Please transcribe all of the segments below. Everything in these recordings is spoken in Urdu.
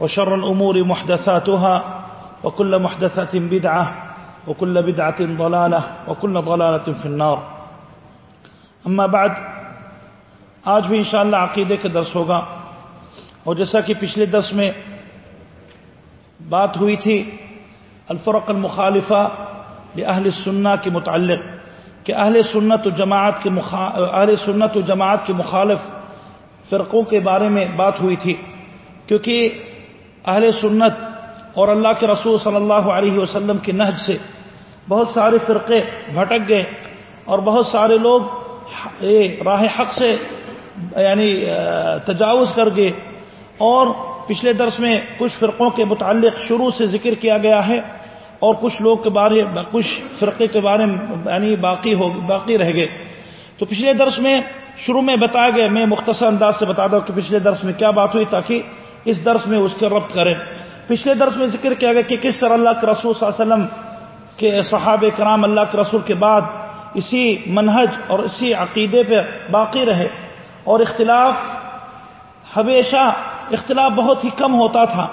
وشر الأمور محدثاتها وكل محدثة بدعة وكل بدعة ضلالة وكل ضلالة في النار. أما بعد، آج بھی انشاءاللہ عقیدے کے درس ہوگا۔ اور جیسا کہ پچھلے درس میں بات ہوئی تھی، الفرق المخالفہ لأہل سنہ کے متعلق، کہ اہل سنت و جماعت کے اہل سنت و جماعت کے مخالف فرقوں کے بارے میں بات ہوئی تھی۔ کیونکہ اہل سنت اور اللہ کے رسول صلی اللہ علیہ وسلم کے نہج سے بہت سارے فرقے بھٹک گئے اور بہت سارے لوگ راہ حق سے یعنی تجاوز کر گئے اور پچھلے درس میں کچھ فرقوں کے متعلق شروع سے ذکر کیا گیا ہے اور کچھ لوگ کے بارے، کچھ فرقے کے بارے میں یعنی باقی ہو، باقی رہ گئے۔ تو پچھلے درس میں شروع میں بتایا گیا، میں مختصر انداز سے بتا دوں کہ پچھلے درس میں کیا بات ہوئی تاکہ اس درس میں اس کے ربط کریں۔ پچھلے درس میں ذکر کیا گیا کہ کس طرح اللہ کے رسول صلی اللہ علیہ وسلم کے صحابہ کرام اللہ کے رسول کے بعد اسی منہج اور اسی عقیدے پہ باقی رہے۔ اور اختلاف ہمیشہ اختلاف بہت ہی کم ہوتا تھا۔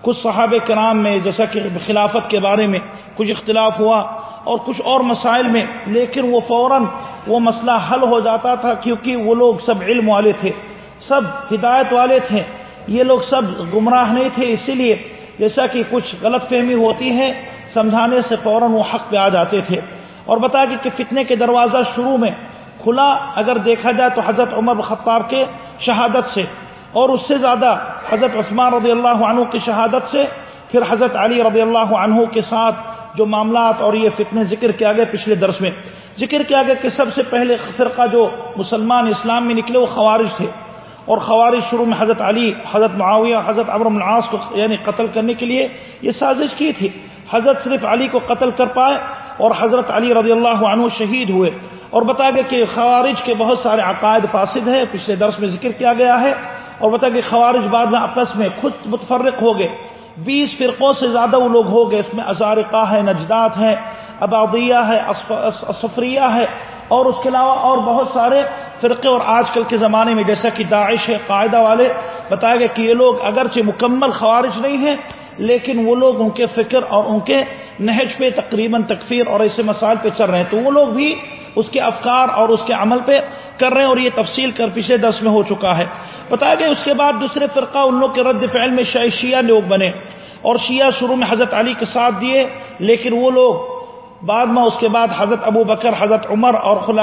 کچھ صحابہ کرام میں جیسا کہ خلافت کے بارے میں کچھ اختلاف ہوا اور کچھ اور مسائل میں، لیکن وہ فوراً وہ مسئلہ حل ہو جاتا تھا کیونکہ وہ لوگ سب علم والے تھے، سب ہدایت والے تھے۔ یہ لوگ سب گمراہ نہیں تھے، اسی لیے جیسا کہ کچھ غلط فہمی ہوتی ہے، سمجھانے سے فوراً وہ حق پہ آ جاتے تھے۔ اور بتا کہ فتنے کے دروازہ شروع میں کھلا، اگر دیکھا جائے تو حضرت عمر خطاب کے شہادت سے، اور اس سے زیادہ حضرت عثمان رضی اللہ عنہ کی شہادت سے، پھر حضرت علی رضی اللہ عنہ کے ساتھ جو معاملات اور یہ فتنے ذکر کیا گئے پچھلے درس میں۔ ذکر کیا گیا کہ سب سے پہلے فرقہ جو مسلمان اسلام میں نکلے، وہ خوارج تھے۔ اور خوارج شروع میں حضرت علی، حضرت معاویہ، حضرت ابرم العاص کو یعنی قتل کرنے کے لیے یہ سازش کی تھی۔ حضرت صرف علی کو قتل کر پائے اور حضرت علی رضی اللہ عنہ شہید ہوئے۔ اور بتا گیا کہ خوارج کے بہت سارے عقائد فاسد ہیں، پچھلے درس میں ذکر کیا گیا ہے۔ اور بتا کہ خوارج بعد میں آپس میں خود متفرق ہو گئے۔ بیس فرقوں سے زیادہ وہ لوگ ہو گئے۔ اس میں ازارقہ ہے، نجدات ہے ابادیہ ہے سفریہ ہے۔ اور اس کے علاوہ اور بہت سارے فرقے اور آج کل کے زمانے میں جیسا کہ داعش ہے، قاعدہ والے بتایا گیا کہ یہ لوگ اگرچہ مکمل خوارج نہیں ہیں، لیکن وہ لوگ ان کے فکر اور ان کے نہج پہ تقریباً تکفیر اور ایسے مسائل پہ چل رہے ہیں۔ تو وہ لوگ بھی اس کے افکار اور اس کے عمل پہ کر رہے ہیں اور یہ تفصیل کر پچھلے دس میں ہو چکا ہے۔ بتایا گیا اس کے بعد دوسرے فرقہ ان لوگ کے رد فعل میں شیعہ لوگ بنے اور شیعہ شروع میں حضرت علی کے ساتھ دیے، لیکن وہ لوگ بعد میں اس کے بعد حضرت ابو بکر، حضرت عمر اور خلا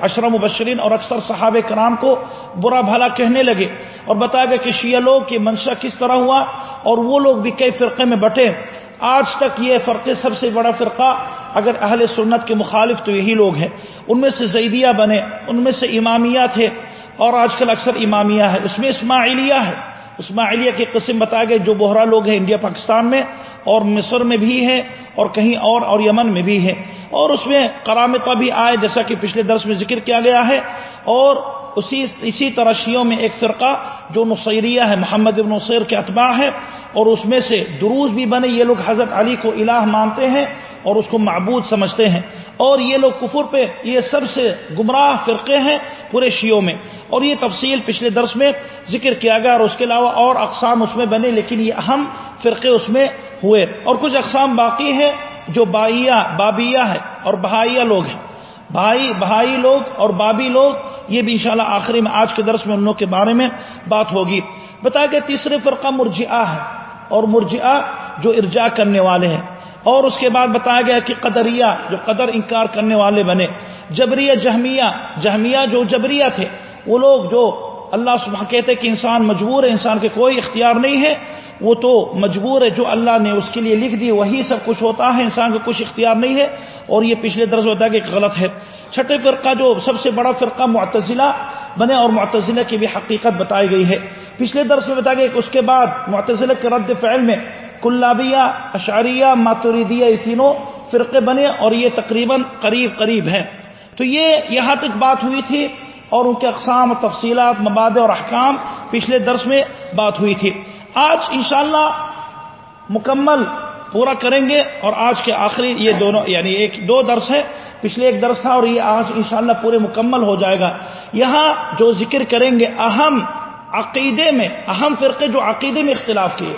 اشرم مبشرین اور اکثر صحابہ کرام کو برا بھلا کہنے لگے اور بتایا گیا کہ شیعہ لوگ کی منشا کس طرح ہوا اور وہ لوگ بھی کئی فرقے میں بٹے۔ آج تک یہ فرقے سب سے بڑا فرقہ اگر اہل سنت کے مخالف تو یہی لوگ ہیں۔ ان میں سے زیدیہ بنے، ان میں سے امامیہ تھے اور آج کل اکثر امامیہ ہے اس میں اسماعیلیہ ہے۔ اسماعیلیہ کی قسم بتایا گئے جو بہرا لوگ ہیں انڈیا، پاکستان میں اور مصر میں بھی ہیں۔ اور کہیں اور اور یمن میں بھی ہے اور اس میں کرامتا بھی آئے جیسا کہ پچھلے درس میں ذکر کیا گیا ہے اور اسی اسی طرح شیوں میں ایک فرقہ جو نصیریہ ہے، محمد ابن نصیر کے اتباع ہے اور اس میں سے دروز بھی بنے یہ لوگ حضرت علی کو الہ مانتے ہیں اور اس کو معبود سمجھتے ہیں۔ اور یہ لوگ کفر پہ یہ سب سے گمراہ فرقے ہیں پورے شیوں میں۔ اور یہ تفصیل پچھلے درس میں ذکر کیا گیا، اور اس کے علاوہ اور اقسام اس میں بنے، لیکن یہ اہم فرقے اس میں ہوئے۔ اور کچھ اقسام باقی ہیں جو بائیا بابیا ہے اور بہائیا لوگ ہیں۔ بھائی بہائی لوگ اور بابی لوگ یہ بھی انشاءاللہ آخری میں، آج کے درس میں ان لوگ کے بارے میں بات ہوگی۔ بتایا کہ تیسرے فرقہ مرجعہ ہے، اور مرجعہ جو ارجا کرنے والے ہیں۔ اور اس کے بعد بتایا گیا کہ قدریہ، جو قدر انکار کرنے والے بنے۔ جبریہ، جہمیہ جہمیہ جو جبریہ تھے، وہ لوگ جو اللہ سبحانہ کہتے کہ انسان مجبور ہے، انسان کے کوئی اختیار نہیں ہے، وہ تو مجبور ہے جو اللہ نے اس کے لیے لکھ دی، وہی سب کچھ ہوتا ہے، انسان کا کچھ اختیار نہیں ہے۔ اور یہ پچھلے درس ہوتا ہے کہ غلط ہے۔ چھٹے فرقہ جو سب سے بڑا فرقہ معتزلہ بنے اور معتزلہ کی بھی حقیقت بتائی گئی ہے۔ پچھلے درس میں بتا گیا کہ اس کے بعد معتزل کے رد فعل میں کلابیہ اشاریہ ماتوریدیہ یہ تینوں فرقے بنے اور یہ تقریباً قریب قریب ہیں۔ تو یہ یہاں تک بات ہوئی تھی اور ان کے اقسام تفصیلات مبادے اور احکام پچھلے درس میں بات ہوئی تھی۔ آج انشاءاللہ مکمل پورا کریں گے اور آج کے آخری یہ دونوں یعنی ایک دو درس ہے۔ پچھلے ایک درس تھا اور یہ آج انشاءاللہ پورے مکمل ہو جائے گا۔ یہاں جو ذکر کریں گے اہم عقیدے میں، اہم فرقے جو عقیدے میں اختلاف کیے۔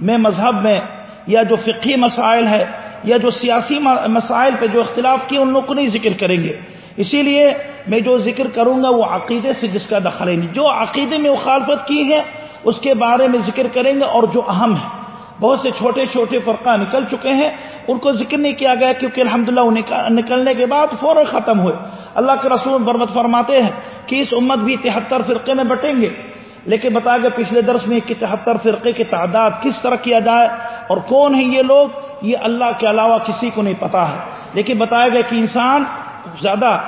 میں مذہب میں یا جو فقی مسائل ہے یا جو سیاسی مسائل پہ جو اختلاف کیے، ان لوگ کو نہیں ذکر کریں گے۔ اسی لیے میں جو ذکر کروں گا وہ عقیدے سے جس کا دخل ہے۔ جو عقیدے میں مخالفت کی ہے، اس کے بارے میں ذکر کریں گے اور جو اہم ہے۔ بہت سے چھوٹے چھوٹے فرقہ نکل چکے ہیں۔ ان کو ذکر نہیں کیا گیا کیونکہ الحمدللہ نکلنے کے بعد فوراً ختم ہوئے۔ اللہ کے رسول برمت فرماتے ہیں کہ اس امت بھی تہتر فرقے میں بٹیں گے۔ لیکن بتایا گیا پچھلے درس میں کہ تہتر فرقے کی تعداد کس طرح کیا جائے اور کون ہیں یہ لوگ، یہ اللہ کے علاوہ کسی کو نہیں پتا ہے۔ لیکن بتایا گیا کہ انسان زیادہ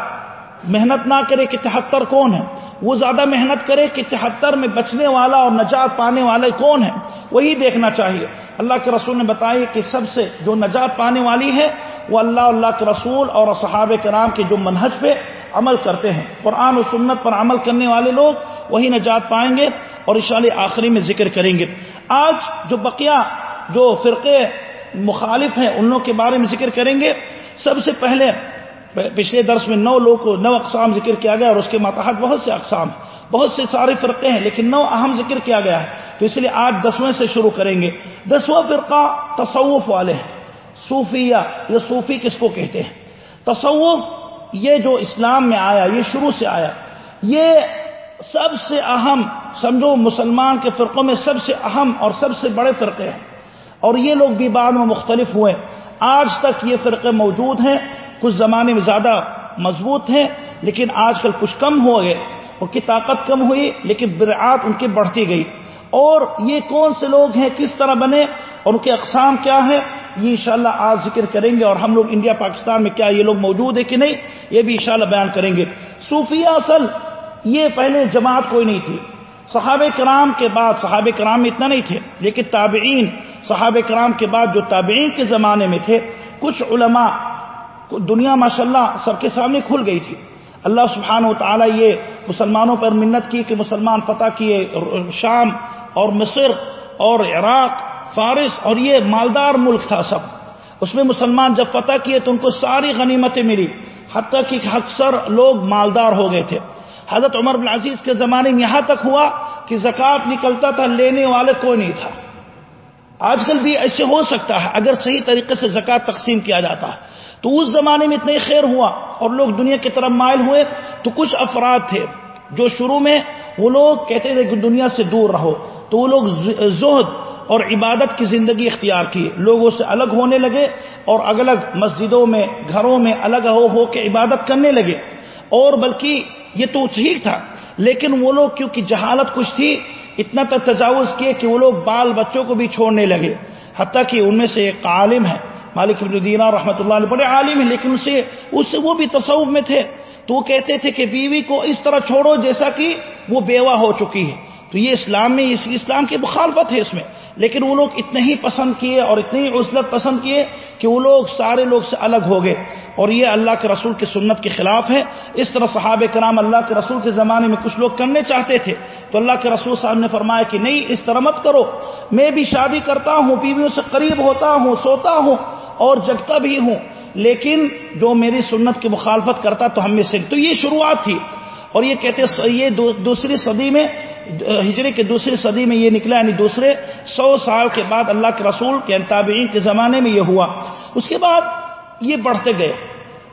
محنت نہ کرے کہ تہتر کون ہے۔ وہ زیادہ محنت کرے کہ تہتر میں بچنے والا اور نجات پانے والے کون ہیں؟ وہی دیکھنا چاہیے۔ اللہ کے رسول نے بتایا کہ سب سے جو نجات پانے والی ہے، وہ اللہ اللہ کے رسول اور صحابہ کرام کے جو منہج پہ عمل کرتے ہیں۔ قرآن و سنت پر عمل کرنے والے لوگ وہی نجات پائیں گے اور اشال آخری میں ذکر کریں گے۔ آج جو بقیہ جو فرقے مخالف ہیں، ان لوگوں کے بارے میں ذکر کریں گے۔ سب سے پہلے پچھلے درس میں نو لوگ کو نو اقسام ذکر کیا گیا اور اس کے ماتحت بہت سے اقسام، بہت سے سارے فرقے ہیں، لیکن نو اہم ذکر کیا گیا ہے۔ تو اس لیے آج دسویں سے شروع کریں گے۔ دسواں فرقہ تصوف والے ہیں۔ صوفیہ یا صوفی کس کو کہتے ہیں؟ تصوف یہ جو اسلام میں آیا، یہ شروع سے آیا۔ یہ سب سے اہم، سمجھو مسلمان کے فرقوں میں سب سے اہم اور سب سے بڑے فرقے ہیں۔ اور یہ لوگ بھی بعد میں مختلف ہوئے۔ آج تک یہ فرقے موجود ہیں۔ کچھ زمانے میں زیادہ مضبوط ہیں، لیکن آج کل کچھ کم ہو گئے۔ ان کی طاقت کم ہوئی، لیکن برعات ان کی بڑھتی گئی۔ اور یہ کون سے لوگ ہیں، کس طرح بنے، اور ان کے اقسام کیا ہیں، یہ انشاءاللہ آج ذکر کریں گے، اور ہم لوگ انڈیا، پاکستان میں کیا یہ لوگ موجود ہیں کہ نہیں، یہ بھی انشاءاللہ بیان کریں گے۔ صوفیہ اصل یہ پہلے جماعت کوئی نہیں تھی۔ صحابہ کرام کے بعد، صحابہ کرام میں اتنا نہیں تھے، لیکن تابعین، صحابہ کرام کے بعد جو تابعین کے زمانے میں تھے، کچھ علماء دنیا ماشاء اللہ سب کے سامنے کھل گئی تھی۔ اللہ سبحانہ و تعالیٰ یہ مسلمانوں پر منت کی کہ مسلمان فتح کیے، شام اور مصر اور عراق، فارس اور یہ مالدار ملک تھا سب۔ اس میں مسلمان جب فتح کیے تو ان کو ساری غنیمتیں ملی، حتیٰ کہ اکثر لوگ مالدار ہو گئے تھے۔ حضرت عمر بن عزیز کے زمانے میں یہاں تک ہوا کہ زکوٰۃ نکلتا تھا، لینے والے کوئی نہیں تھا۔ آج کل بھی ایسے ہو سکتا ہے، اگر صحیح طریقے سے زکوٰۃ تقسیم کیا جاتا ہے۔ تو اس زمانے میں اتنے خیر ہوا اور لوگ دنیا کی طرف مائل ہوئے تو کچھ افراد تھے جو شروع میں وہ لوگ کہتے تھے کہ دنیا سے دور رہو تو وہ لوگ زہد اور عبادت کی زندگی اختیار کی لوگوں سے الگ ہونے لگے اور الگ الگ مسجدوں میں، گھروں میں الگ ہو ہو کے عبادت کرنے لگے اور بلکہ یہ تو ٹھیک تھا لیکن وہ لوگ کیونکہ جہالت کچھ تھی، اتنا تک تجاوز کیے کہ وہ لوگ بال بچوں کو بھی چھوڑنے لگے حتیٰ کہ ان میں سے ایک عالم ہے مالک ابن دینا رحمۃ اللہ علیہ بڑے عالم ہیں، لیکن اسے اس وہ بھی تصوف میں تھے۔ تو وہ کہتے تھے کہ بیوی کو اس طرح چھوڑو جیسا کہ وہ بیوہ ہو چکی ہے۔ تو یہ اسلام میں اس اسلام کی مخالفت ہے اس میں۔ لیکن وہ لوگ اتنے ہی پسند کیے اور اتنی ہی عزلت پسند کیے کہ وہ لوگ سارے لوگ سے الگ ہو گئے۔ اور یہ اللہ کے رسول کی سنت کے خلاف ہے۔ اس طرح صحابہ کرام اللہ کے رسول کے زمانے میں کچھ لوگ کرنے چاہتے تھے۔ تو اللہ کے رسول صاحب نے فرمایا کہ نہیں، اس طرح مت کرو۔ میں بھی شادی کرتا ہوں، بیویوں سے قریب ہوتا ہوں، سوتا ہوں اور جگتا بھی ہوں۔ لیکن جو میری سنت کی مخالفت کرتا تو ہم میں سے۔ تو یہ شروعات تھی۔ اور یہ کہتے یہ دوسری صدی میں ہجری کے دوسری صدی میں یہ نکلا یعنی دوسرے سو سال کے بعد اللہ کے رسول کے انتابعین کے زمانے میں یہ ہوا۔ اس کے بعد یہ بڑھتے گئے۔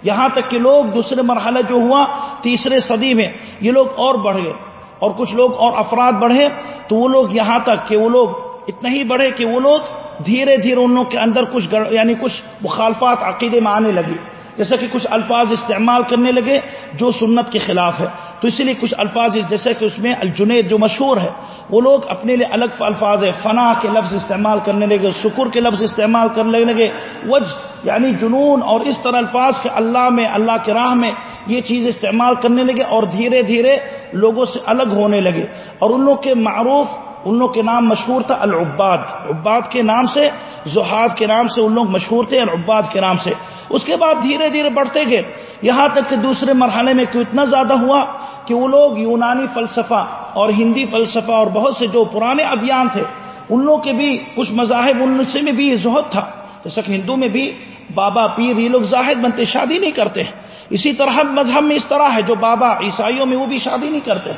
یہاں تک کہ لوگ دوسرے مرحلہ جو ہوا تیسرے صدی میں، یہ لوگ اور بڑھ گئے۔ اور کچھ لوگ اور افراد بڑھے، تو وہ لوگ یہاں تک کہ وہ لوگ اتنا ہی بڑھے کہ وہ لوگ دھیرے دھیرے ان لوگ کے اندر کچھ یعنی کچھ مخالفات عقیدے میں آنے لگی جیسا کہ کچھ الفاظ استعمال کرنے لگے جو سنت کے خلاف ہے۔ تو اسی لیے کچھ الفاظ جیسے کہ اس میں الجنید جو مشہور ہے، وہ لوگ اپنے لیے الگ الفاظ ہے فنا کے لفظ استعمال کرنے لگے شکر کے لفظ استعمال کرنے لگے۔ وج یعنی جنون اور اس طرح الفاظ کے اللہ میں، اللہ کے راہ میں یہ چیز استعمال کرنے لگے اور دھیرے دھیرے لوگوں سے الگ ہونے لگے۔ اور ان لوگ کے معروف ان لوگ کے نام مشہور تھا العباد۔ عباد کے نام سے، زہاد کے نام سے ان لوگ مشہور تھے، العباد کے نام سے۔ اس کے بعد دھیرے دھیرے بڑھتے گئے۔ یہاں تک کہ دوسرے مرحلے میں کیوں اتنا زیادہ ہوا کہ وہ لوگ یونانی فلسفہ اور ہندی فلسفہ اور بہت سے جو پرانے ابھیان تھے، ان لوگ کے بھی کچھ مذاہب ان سے میں بھی زہد تھا۔ جیسا کہ ہندو میں بھی بابا پیر، یہ لوگ زاہد بنتے، شادی نہیں کرتے۔ اسی طرح مذہب میں اس طرح ہے، جو بابا عیسائیوں میں وہ بھی شادی نہیں کرتے۔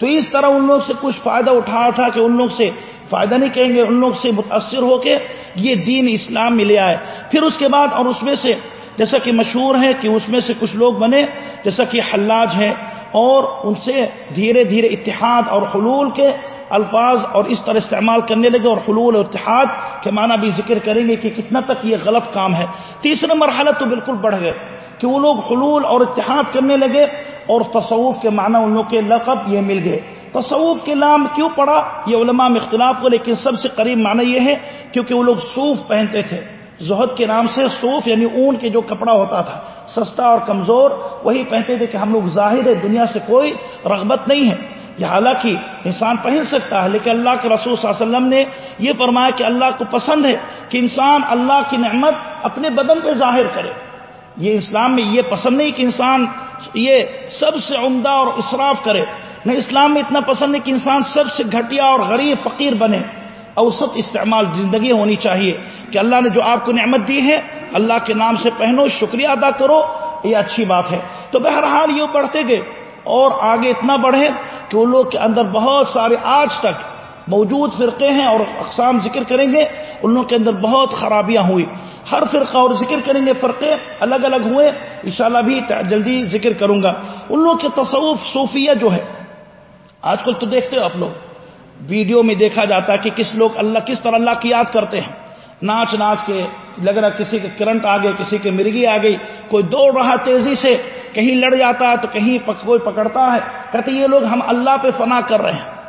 تو اس طرح ان لوگ سے کچھ فائدہ اٹھا اٹھا کے ان لوگ سے فائدہ نہیں کہیں گے، ان لوگ سے متاثر ہو کے یہ دین اسلام میں لے آئے۔ پھر اس کے بعد اور اس میں سے جیسا کہ مشہور ہے کہ اس میں سے کچھ لوگ بنے، جیسا کہ حلاج ہے اور ان سے دھیرے دھیرے اتحاد اور حلول کے الفاظ اور اس طرح استعمال کرنے لگے اور حلول اور اتحاد کے معنی بھی ذکر کریں گے کہ کتنا تک یہ غلط کام ہے۔ تیسرا مرحلہ تو بالکل بڑھ گئے کہ وہ لوگ حلول اور اتحاد کرنے لگے اور تصوف کے معنی ان لوگ کے لقب یہ مل گئے۔ تصوف کے نام کیوں پڑا؟ یہ علماء میں اختلاف ہو لیکن سب سے قریب معنی یہ ہے، کیونکہ وہ لوگ صوف پہنتے تھے۔ زہد کے نام سے صوف یعنی اون کے جو کپڑا ہوتا تھا، سستا اور کمزور، وہی پہنتے تھے کہ ہم لوگ ظاہر ہے دنیا سے کوئی رغبت نہیں ہے۔ یہ حالانکہ انسان پہن سکتا ہے، لیکن اللہ کے رسول صلی اللہ علیہ وسلم نے یہ فرمایا کہ اللہ کو پسند ہے کہ انسان اللہ کی نعمت اپنے بدن پہ ظاہر کرے۔ یہ اسلام میں یہ پسند نہیں کہ انسان یہ سب سے عمدہ اور اصراف کرے۔ نہ اسلام میں اتنا پسند ہے کہ انسان سب سے گھٹیا اور غریب فقیر بنے۔ اوسط استعمال زندگی ہونی چاہیے کہ اللہ نے جو آپ کو نعمت دی ہے، اللہ کے نام سے پہنو، شکریہ ادا کرو، یہ اچھی بات ہے۔ تو بہرحال یہ بڑھتے گئے اور آگے اتنا بڑھے کہ ان لوگ کے اندر بہت سارے آج تک موجود فرقے ہیں اور اقسام ذکر کریں گے ان لوگوں کے اندر بہت خرابیاں ہوئی۔ ہر فرقہ اور ذکر کریں گے، فرقے الگ الگ ہوئے۔ انشاءاللہ بھی جلدی ذکر کروں گا۔ ان لوگوں کے تصوف صوفیہ جو ہے، آج کل تو دیکھتے ہو آپ لوگ، ویڈیو میں دیکھا جاتا ہے کہ کس لوگ اللہ کس طرح اللہ کی یاد کرتے ہیں۔ ناچ ناچ کے لگ رہا کسی کے کرنٹ آ گئے، کسی کے مرگی آ گئی۔ کوئی دوڑ رہا تیزی سے، کہیں لڑ جاتا ہے تو کہیں کوئی پکڑتا ہے۔ کہتے یہ لوگ ہم اللہ پہ فنا کر رہے ہیں۔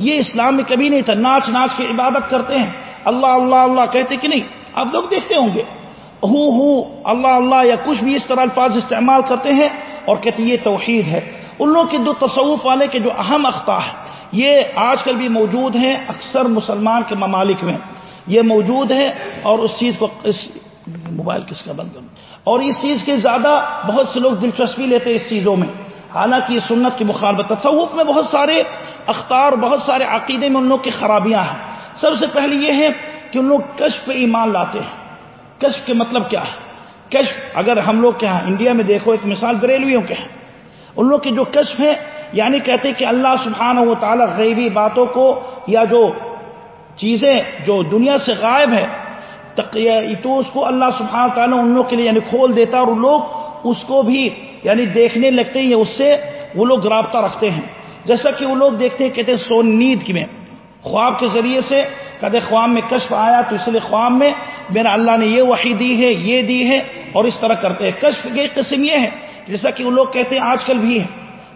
یہ اسلام میں کبھی نہیں تھا۔ ناچ ناچ کے عبادت کرتے ہیں۔ اللہ اللہ اللہ کہتے کہ نہیں، آپ لوگ دیکھتے ہوں گے۔ ہوں ہوں، اللہ اللہ یا کچھ بھی اس طرح الفاظ استعمال کرتے ہیں اور کہتے یہ توحید ہے۔ ان لوگوں کے دو تصوف والے کے جو اہم اختہ ہے یہ آج کل بھی موجود ہیں، اکثر مسلمان کے ممالک میں۔ یہ موجود ہے اور اس چیز کو اس موبائل کس کا بند کروں۔ اور اس چیز کے زیادہ بہت سے لوگ دلچسپی لیتے ہیں اس چیزوں میں۔ حالانکہ یہ سنت کی مخالفت، تصوف میں بہت سارے اختار بہت سارے عقیدے میں ان لوگ کی خرابیاں ہیں۔ سب سے پہلے یہ ہے کہ ان لوگ کشف پہ ایمان لاتے ہیں۔ کشف کے مطلب کیا ہے؟ کشف، اگر ہم لوگ کے ہاں انڈیا میں دیکھو، ایک مثال بریلویوں کے ہیں۔ ان لوگ کے جو کشف ہیں یعنی کہتے ہیں کہ اللہ سبحانہ و تعالی غیبی باتوں کو یا جو چیزیں جو دنیا سے غائب ہے تو اس کو اللہ سبحانہ تعالیٰ ان لوگ کے لیے یعنی کھول دیتا اور لوگ اس کو بھی یعنی دیکھنے لگتے ہیں اس سے وہ لوگ رابطہ رکھتے ہیں۔ جیسا کہ وہ لوگ دیکھتے ہیں، کہتے ہیں سون نیند کی میں۔ خواب کے ذریعے سے کہتے خواب میں کشف آیا، تو اس لیے خواب میں میرا اللہ نے یہ وحی دی ہے، یہ دی ہے اور اس طرح کرتے ہیں۔ کشف کی قسم یہ ہے جیسا کہ وہ لوگ کہتے ہیں آج کل بھی ہے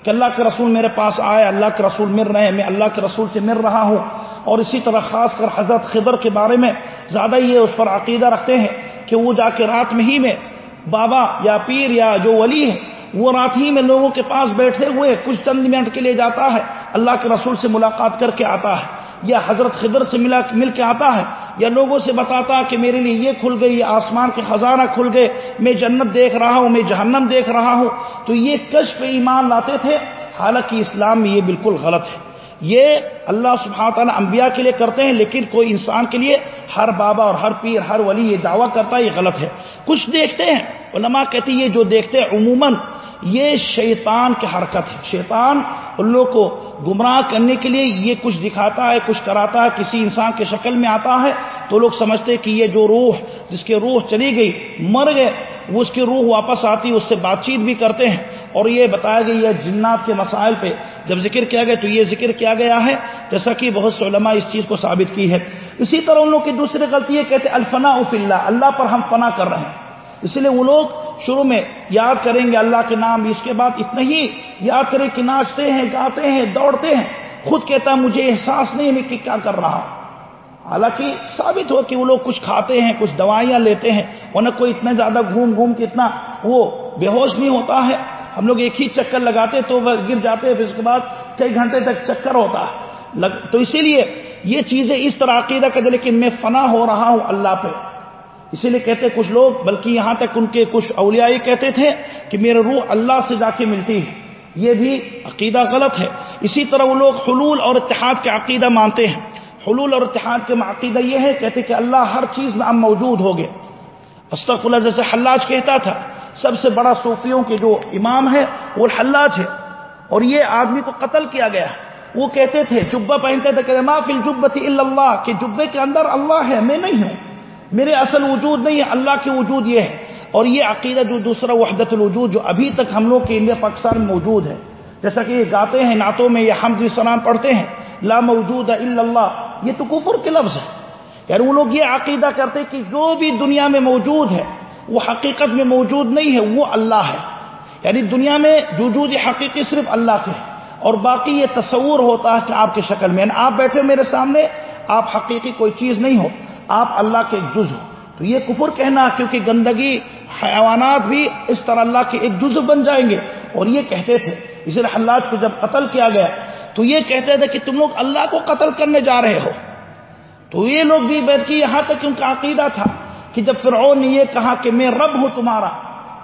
کہ اللہ کے رسول میرے پاس آئے، اللہ کے رسول مل رہے ہیں، میں اللہ کے رسول سے مل رہا ہوں۔ اور اسی طرح خاص کر حضرت خضر کے بارے میں زیادہ یہ اس پر عقیدہ رکھتے ہیں کہ وہ جا کے رات میں ہی میں بابا یا پیر یا جو ولی ہے وہ رات ہی میں لوگوں کے پاس بیٹھے ہوئے کچھ چند منٹ کے لیے جاتا ہے، اللہ کے رسول سے ملاقات کر کے آتا ہے، یا حضرت خضر سے ملا مل کے آتا ہے، یا لوگوں سے بتاتا کہ میرے لیے یہ کھل گئی، یہ آسمان کے خزانہ کھل گئے، میں جنت دیکھ رہا ہوں، میں جہنم دیکھ رہا ہوں۔ تو یہ کشف ایمان لاتے تھے، حالانکہ اسلام میں یہ بالکل غلط ہے۔ یہ اللہ سبحانہ تعالیٰ انبیاء کے لیے کرتے ہیں، لیکن کوئی انسان کے لیے ہر بابا اور ہر پیر، ہر ولی یہ دعویٰ کرتا ہے یہ غلط ہے۔ کچھ دیکھتے ہیں علماء کہتے ہیں یہ جو دیکھتے ہیں عموماً یہ شیطان کی حرکت ہے۔ شیطان ان لوگوں کو گمراہ کرنے کے لیے یہ کچھ دکھاتا ہے، کچھ کراتا ہے، کسی انسان کے شکل میں آتا ہے تو لوگ سمجھتے ہیں کہ یہ جو روح، جس کے روح چلی گئی، مر گئے، وہ اس کی روح واپس آتی، اس سے بات چیت بھی کرتے ہیں۔ اور یہ بتایا گیا یہ جنات کے مسائل پہ۔ جب ذکر کیا گیا تو یہ ذکر کیا گیا ہے، جیسا کہ بہت سے علماء اس چیز کو ثابت کی ہے۔ اسی طرح ان لوگ کی دوسری غلطی یہ کہتے الفنا اف اللہ اللہ پر ہم فنا کر رہے ہیں۔ اس لیے وہ لوگ شروع میں یاد کریں گے اللہ کے نام، اس کے بعد اتنا ہی یاد کریں کہ ناچتے ہیں، گاتے ہیں، دوڑتے ہیں۔ خود کہتا مجھے احساس نہیں میں کہ کیا کر رہا۔ ہوں حالانکہ ثابت ہو کہ وہ لوگ کچھ کھاتے ہیں، کچھ دوائیاں لیتے ہیں۔ ورنہ کوئی اتنا زیادہ گھوم گھوم کے اتنا وہ بے ہوش نہیں ہوتا ہے۔ ہم لوگ ایک ہی چکر لگاتے تو وہ گر جاتے پھر اس کے بعد کئی گھنٹے تک چکر ہوتا۔ ہے تو اسی لیے یہ چیزیں اس طرح عقیدہ کر لیکن میں فنا ہو رہا ہوں اللہ پہ۔ اسی لیے کہتے کچھ لوگ، بلکہ یہاں تک ان کے کچھ اولیاء کہتے تھے کہ میرے روح اللہ سے جا کے ملتی ہے۔ یہ بھی عقیدہ غلط ہے۔ اسی طرح وہ لوگ حلول اور اتحاد کے عقیدہ مانتے ہیں۔ حلول اور اتحاد کے عقیدہ یہ ہے، کہتے کہ اللہ ہر چیز میں اب موجود ہو گئے استق اللہ جیسے حلاج کہتا تھا۔ سب سے بڑا صوفیوں کے جو امام ہے وہ حلاج ہے اور یہ آدمی کو قتل کیا گیا۔ وہ کہتے تھے جبا پہنتے تھے کہ ما فی الجبت الا اللہ، کہ جبے کے اندر اللہ ہے، میں نہیں ہوں۔ میرے اصل وجود نہیں ہے، اللہ کے وجود یہ ہے۔ اور یہ عقیدہ جو دوسرا وحدت الوجود جو ابھی تک ہم لوگ کے انڈیا پاکستان میں موجود ہے۔ جیسا کہ یہ گاتے ہیں، نعتوں میں یہ حمد سلام پڑھتے ہیں۔ لا موجود الا اللہ، یہ تو کفر کے لفظ ہے یعنی وہ لوگ یہ عقیدہ کرتے کہ جو بھی دنیا میں موجود ہے، وہ حقیقت میں موجود نہیں ہے، وہ اللہ ہے۔ یعنی دنیا میں وجود حقیقی صرف اللہ کے ہے اور باقی یہ تصور ہوتا ہے کہ آپ کی شکل میں یعنی آپ بیٹھے میرے سامنے، آپ حقیقی کوئی چیز نہیں ہو۔ آپ اللہ کے ایک جز ہو تو یہ کفر کہنا کیونکہ گندگی، حیوانات بھی اس طرح اللہ کے ایک جز بن جائیں گے۔ اور یہ کہتے تھے اس لیے حلات کو جب قتل کیا گیا، تو یہ کہتے تھے کہ تم لوگ اللہ کو قتل کرنے جا رہے ہو۔ تو یہ لوگ بھی بیٹھ کے یہاں تک ان کا عقیدہ تھا کہ جب فرعون نے یہ کہا کہ میں رب ہوں تمہارا،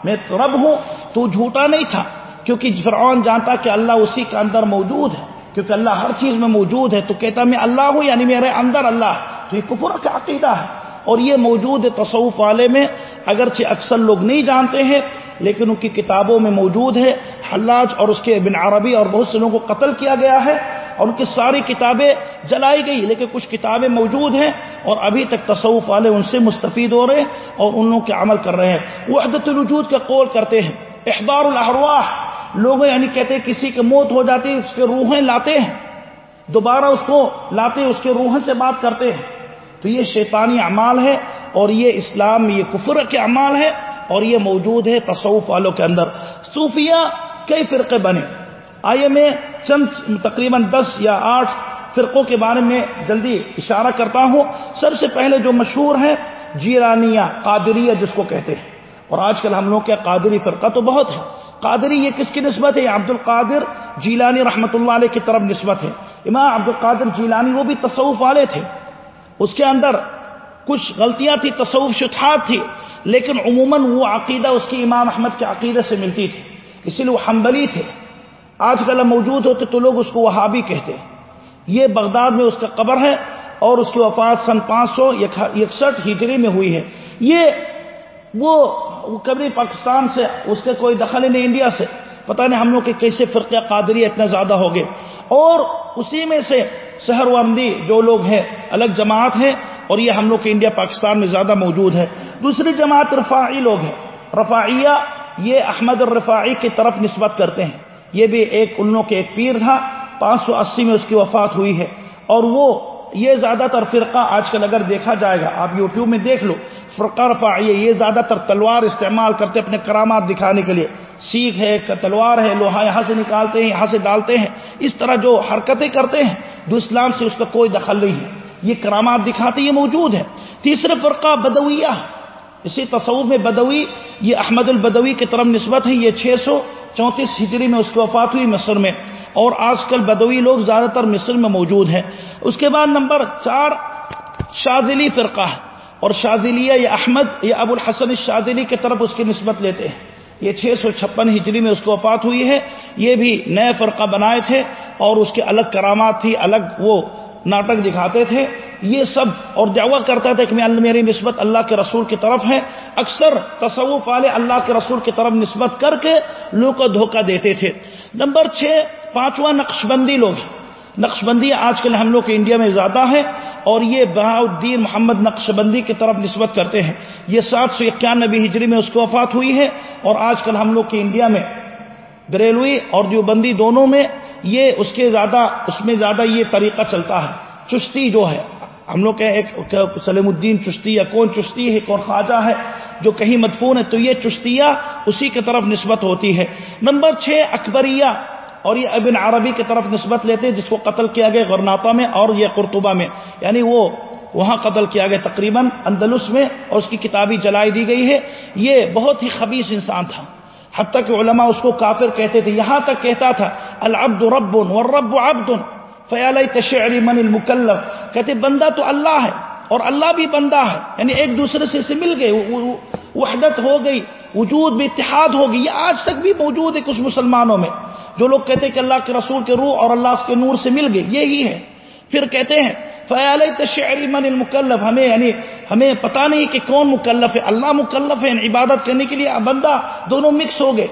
میں تو رب ہوں، تو جھوٹا نہیں تھا۔ کیونکہ فرعون جانتا کہ اللہ اسی کے اندر موجود ہے۔ کیونکہ اللہ ہر چیز میں موجود ہے تو کہتا میں اللہ ہوں یعنی میرے اندر اللہ۔ تو یہ کفر کا عقیدہ ہے۔ اور یہ موجود ہے تصوف والے میں اگرچہ اکثر لوگ نہیں جانتے ہیں، لیکن ان کی کتابوں میں موجود ہے۔ حلاج اور اس کے بن عربی اور بہت سے لوگوں کو قتل کیا گیا ہے اور ان کی ساری کتابیں جلائی گئی، لیکن کچھ کتابیں موجود ہیں اور ابھی تک تصوف والے ان سے مستفید ہو رہے ہیں اور ان لوگوں کے عمل کر رہے ہیں۔ وہ عدت الوجود کا قول کرتے ہیں۔ احبار الحرواح لوگ یعنی کہتے ہیں کسی کی موت ہو جاتی اس کے روحیں لاتے ہیں۔ دوبارہ اس کو لاتے اس کے روحیں سے بات کرتے ہیں۔ تو یہ شیطانی اعمال ہے اور یہ اسلام یہ کفر کے اعمال ہے اور یہ موجود ہے تصوف والوں کے اندر۔ صوفیہ کئی فرقے بنے۔ آئیے میں چند تقریباً دس یا آٹھ فرقوں کے بارے میں جلدی اشارہ کرتا ہوں۔ سب سے پہلے جو مشہور ہے جیرانیہ، قادریہ جس کو کہتے ہیں۔ اور آج کل ہم لوگ کے قادری فرقہ تو بہت ہے۔ قادری یہ کس کی نسبت ہے؟ عبد القادر جیلانی رحمۃ اللہ علیہ کی طرف نسبت ہے۔ امام عبد القادر جیلانی، وہ بھی تصوف والے تھے۔ اس کے اندر کچھ غلطیاں تھی تصوف شتحات تھی لیکن عموماً وہ عقیدہ اس کی امام احمد کے عقیدے سے ملتی تھی۔ اسی لیے وہ حنبلی تھے۔ آج کل موجود ہوتے تو لوگ اس کو وہابی کہتے یہ بغداد میں اس کا قبر ہے اور اس کی وفات سن پانچ سو اکسٹھ ہجری میں ہوئی ہے۔ یہ وہ کبھی پاکستان سے، اس کے کوئی دخل نہیں انڈیا سے۔ پتہ نہیں ہم لوگ کے کیسے فرقہ قادری اتنا زیادہ ہو گئے۔ اور اسی میں سے شہر و امدی جو لوگ ہیں، الگ جماعت ہیں اور یہ ہم لوگ کے انڈیا پاکستان میں زیادہ موجود ہے۔ دوسری جماعت رفاعی لوگ ہیں۔ رفاعیہ یہ احمد الرفاعی کی طرف نسبت کرتے ہیں۔ یہ بھی ایک ان لوگ کے ایک پیر تھا، پانچ سو اسی میں اس کی وفات ہوئی ہے۔ اور وہ یہ زیادہ تر فرقہ آج کل اگر دیکھا جائے گا، آپ یوٹیوب میں دیکھ لو، فرقہ رفاعیہ یہ زیادہ تر تلوار استعمال کرتے اپنے کرامات دکھانے کے لیے۔ سیکھ ہے، تلوار ہے، لوہا یہاں سے نکالتے ہیں، یہاں سے ڈالتے ہیں۔ اس طرح جو حرکتیں کرتے ہیں، جو اسلام سے اس کا کوئی دخل نہیں ہے۔ یہ کرامات دکھاتے، یہ موجود ہے تیسرے فرقہ بدویہ، اسی تصور میں بدوی، یہ احمد البدوی کی طرف نسبت ہے، یہ چھ سو چونتیس ہجری میں اس کی وفات ہوئی مصر میں۔ اور آج کل بدوی لوگ زیادہ تر مصر میں موجود ہیں۔ اس کے بعد نمبر چار، شاذلی فرقہ۔ اور شاذلیہ یا احمد یا ابو الحسن شاذلی کی طرف اس کی نسبت لیتے ہیں۔ یہ چھ سو چھپن ہجری میں اس کو وفات ہوئی ہے۔ یہ بھی نئے فرقہ بنائے تھے اور اس کے الگ کرامات تھی، الگ وہ ناٹک دکھاتے تھے۔ یہ سب اور دعویٰ کرتا تھا کہ میں میری نسبت اللہ کے رسول کی طرف ہے۔ اکثر تصوف والے اللہ کے رسول کی طرف نسبت کر کے لوگ کو دھوکہ دیتے تھے۔ نمبر چھ پانچواں نقش بندی لوگ ہیں۔ نقش بندی آج کل ہم لوگ کے انڈیا میں زیادہ ہے اور یہ بہاؤدین محمد نقش بندی کی طرف نسبت کرتے ہیں۔ یہ سات سو اکیانوے ہجری میں اس کو وفات ہوئی ہے اور آج کل ہم لوگ کے انڈیا میں بریلوی اور دیوبندی دونوں میں یہ اس کے زیادہ، اس میں زیادہ یہ طریقہ چلتا ہے۔ چشتی جو ہے، ہم لوگ ایک سلیم الدین چشتی یا کون چشتی ہے کون خواجہ ہے جو کہیں مدفون ہے، تو یہ چشتیہ اسی کی طرف نسبت ہوتی ہے۔ نمبر چھ، اکبریہ۔ اور یہ ابن عربی کی طرف نسبت لیتے ہیں، جس کو قتل کیا گیا غرناتا میں اور یہ قرطبہ میں۔ یعنی وہ وہاں قتل کیا گیا تقریباً اندلس میں اور اس کی کتابی جلائی دی گئی ہے۔ یہ بہت ہی خبیص انسان تھا۔ حتیٰ کہ علماء اس کو کافر کہتے تھے۔ یہاں تک کہتا تھا، العبد رب والرب عبد فیال تشعری من المکلف کہتے، بندہ تو اللہ ہے اور اللہ بھی بندہ ہے۔ یعنی ایک دوسرے سے سے مل گئے وحدت ہو گئی، وجود بھی اتحاد ہو گئی۔ یہ آج تک بھی موجود ہے کچھ مسلمانوں میں۔ جو لوگ کہتے ہیں کہ اللہ کے رسول کے روح اور اللہ کے نور سے مل گئے، یہی ہے۔ پھر کہتے ہیں فیال تشعری من المکلف ہمیں یعنی ہمیں پتہ نہیں کہ کون مکلف ہے۔ اللہ مکلف ہے یعنی عبادت کرنے کے لیے بندہ دونوں مکس ہو گئے۔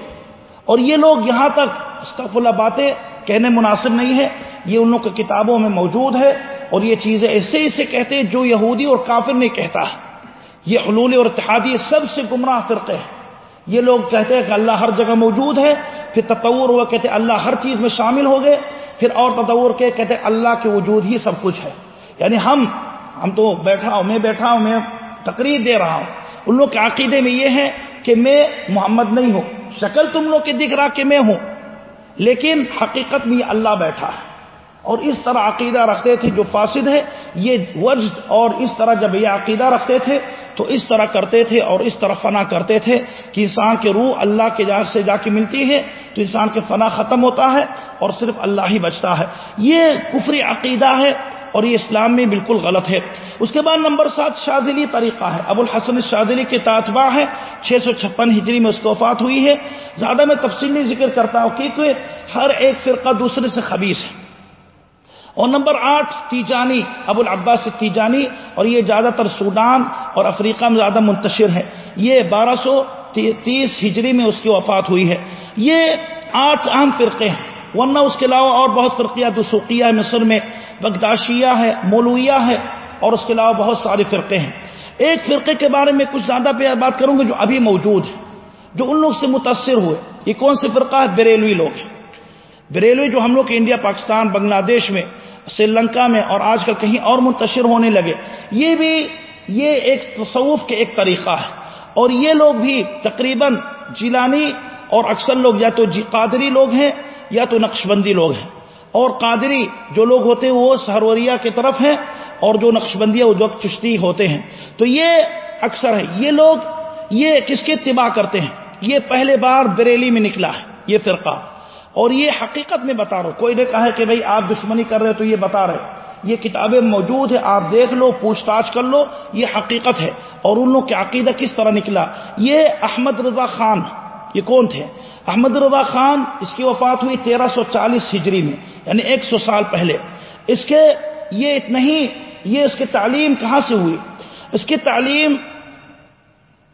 اور یہ لوگ یہاں تک استف اللہ، باتیں کہنے مناسب نہیں ہے یہ ان لوگ کی کتابوں میں موجود ہے۔ اور یہ چیزیں ایسے اسے کہتے ہیں جو یہودی اور کافر نہیں کہتا۔ ہے یہ حلول اور اتحادی سب سے گمراہ فرقے ہیں۔ یہ لوگ کہتے ہیں کہ اللہ ہر جگہ موجود ہے، پھر تطور ہوا، کہتے ہیں اللہ ہر چیز میں شامل ہو گئے، پھر اور تطور کے کہتے ہیں اللہ کے وجود ہی سب کچھ ہے۔ یعنی ہم ہم تو بیٹھا ہوں، میں بیٹھا ہوں، میں تقریر دے رہا ہوں۔ ان لوگ کے عقیدے میں یہ ہے کہ میں محمد نہیں ہوں، شکل تم لوگ کے دکھ رہا کہ میں ہوں، لیکن حقیقت میں اللہ بیٹھا ہے۔ اور اس طرح عقیدہ رکھتے تھے جو فاسد ہے، یہ وجد اور اس طرح جب یہ عقیدہ رکھتے تھے، تو اس طرح کرتے تھے اور اس طرح فنا کرتے تھے کہ انسان کے روح اللہ کے جا سے جا کے ملتی ہے، تو انسان کے فنا ختم ہوتا ہے اور صرف اللہ ہی بچتا ہے۔ یہ کفری عقیدہ ہے اور یہ اسلام میں بالکل غلط ہے۔ اس کے بعد نمبر سات شادلی طریقہ ہے۔ ابو الحسن شادلی کے تاتبا ہے چھ سو چھپن ہجری میں اس کو وفات ہوئی ہے۔ زیادہ میں تفصیلی ذکر کرتا ہوں کیونکہ ہر ایک فرقہ دوسرے سے خبیص ہے۔ اور نمبر آٹھ، تیجانی، ابو العباس تیجانی، اور یہ زیادہ تر سوڈان اور افریقہ میں زیادہ منتشر ہے یہ بارہ سو تیس ہجری میں اس کی وفات ہوئی ہے۔ یہ آٹھ اہم فرقے ہیں۔ ورنہ اس کے علاوہ اور بہت فرقیہ دسوقیہ ہے مصر میں بغداشیہ ہے، مولویہ ہے، اور اس کے علاوہ بہت سارے فرقے ہیں۔ ایک فرقے کے بارے میں کچھ زیادہ پہ بات کروں گا جو ابھی موجود ہے، جو ان لوگ سے متاثر ہوئے۔ یہ کون سے فرقہ ہے؟ بریلوی لوگ ہیں۔ بریلوی جو ہم لوگ کے انڈیا، پاکستان، بنگلہ دیش میں، سری لنکا میں اور آج کل کہیں اور منتشر ہونے لگے، یہ بھی یہ ایک تصوف کے ایک طریقہ ہے۔ اور یہ لوگ بھی تقریباً جیلانی اور اکثر لوگ یا تو جی قادری لوگ ہیں یا تو نقش بندی لوگ ہیں۔ اور قادری جو لوگ ہوتے ہیں وہ سہروریا کی طرف ہیں اور جو نقش بندی وہ چشتی ہوتے ہیں۔ تو یہ اکثر ہے۔ یہ لوگ یہ کس کے اتباع کرتے ہیں؟ یہ پہلے بار بریلی میں نکلا ہے۔ یہ فرقہ۔ اور یہ حقیقت میں بتا رہا کوئی نے کہا ہے کہ بھائی آپ دشمنی کر رہے تو یہ بتا رہے یہ کتابیں موجود ہیں، آپ دیکھ لو، پوچھ تاچھ کر لو، یہ حقیقت ہے۔ اور ان لوگ کے عقیدہ کس طرح نکلا؟ یہ احمد رضا خان، یہ کون تھے؟ احمد رضا خان اس کی وفات ہوئی تیرہ سو چالیس ہجری میں یعنی ایک سو سال پہلے۔ اس کے یہ اتنا ہی، یہ اس کی تعلیم کہاں سے ہوئی؟ اس کی تعلیم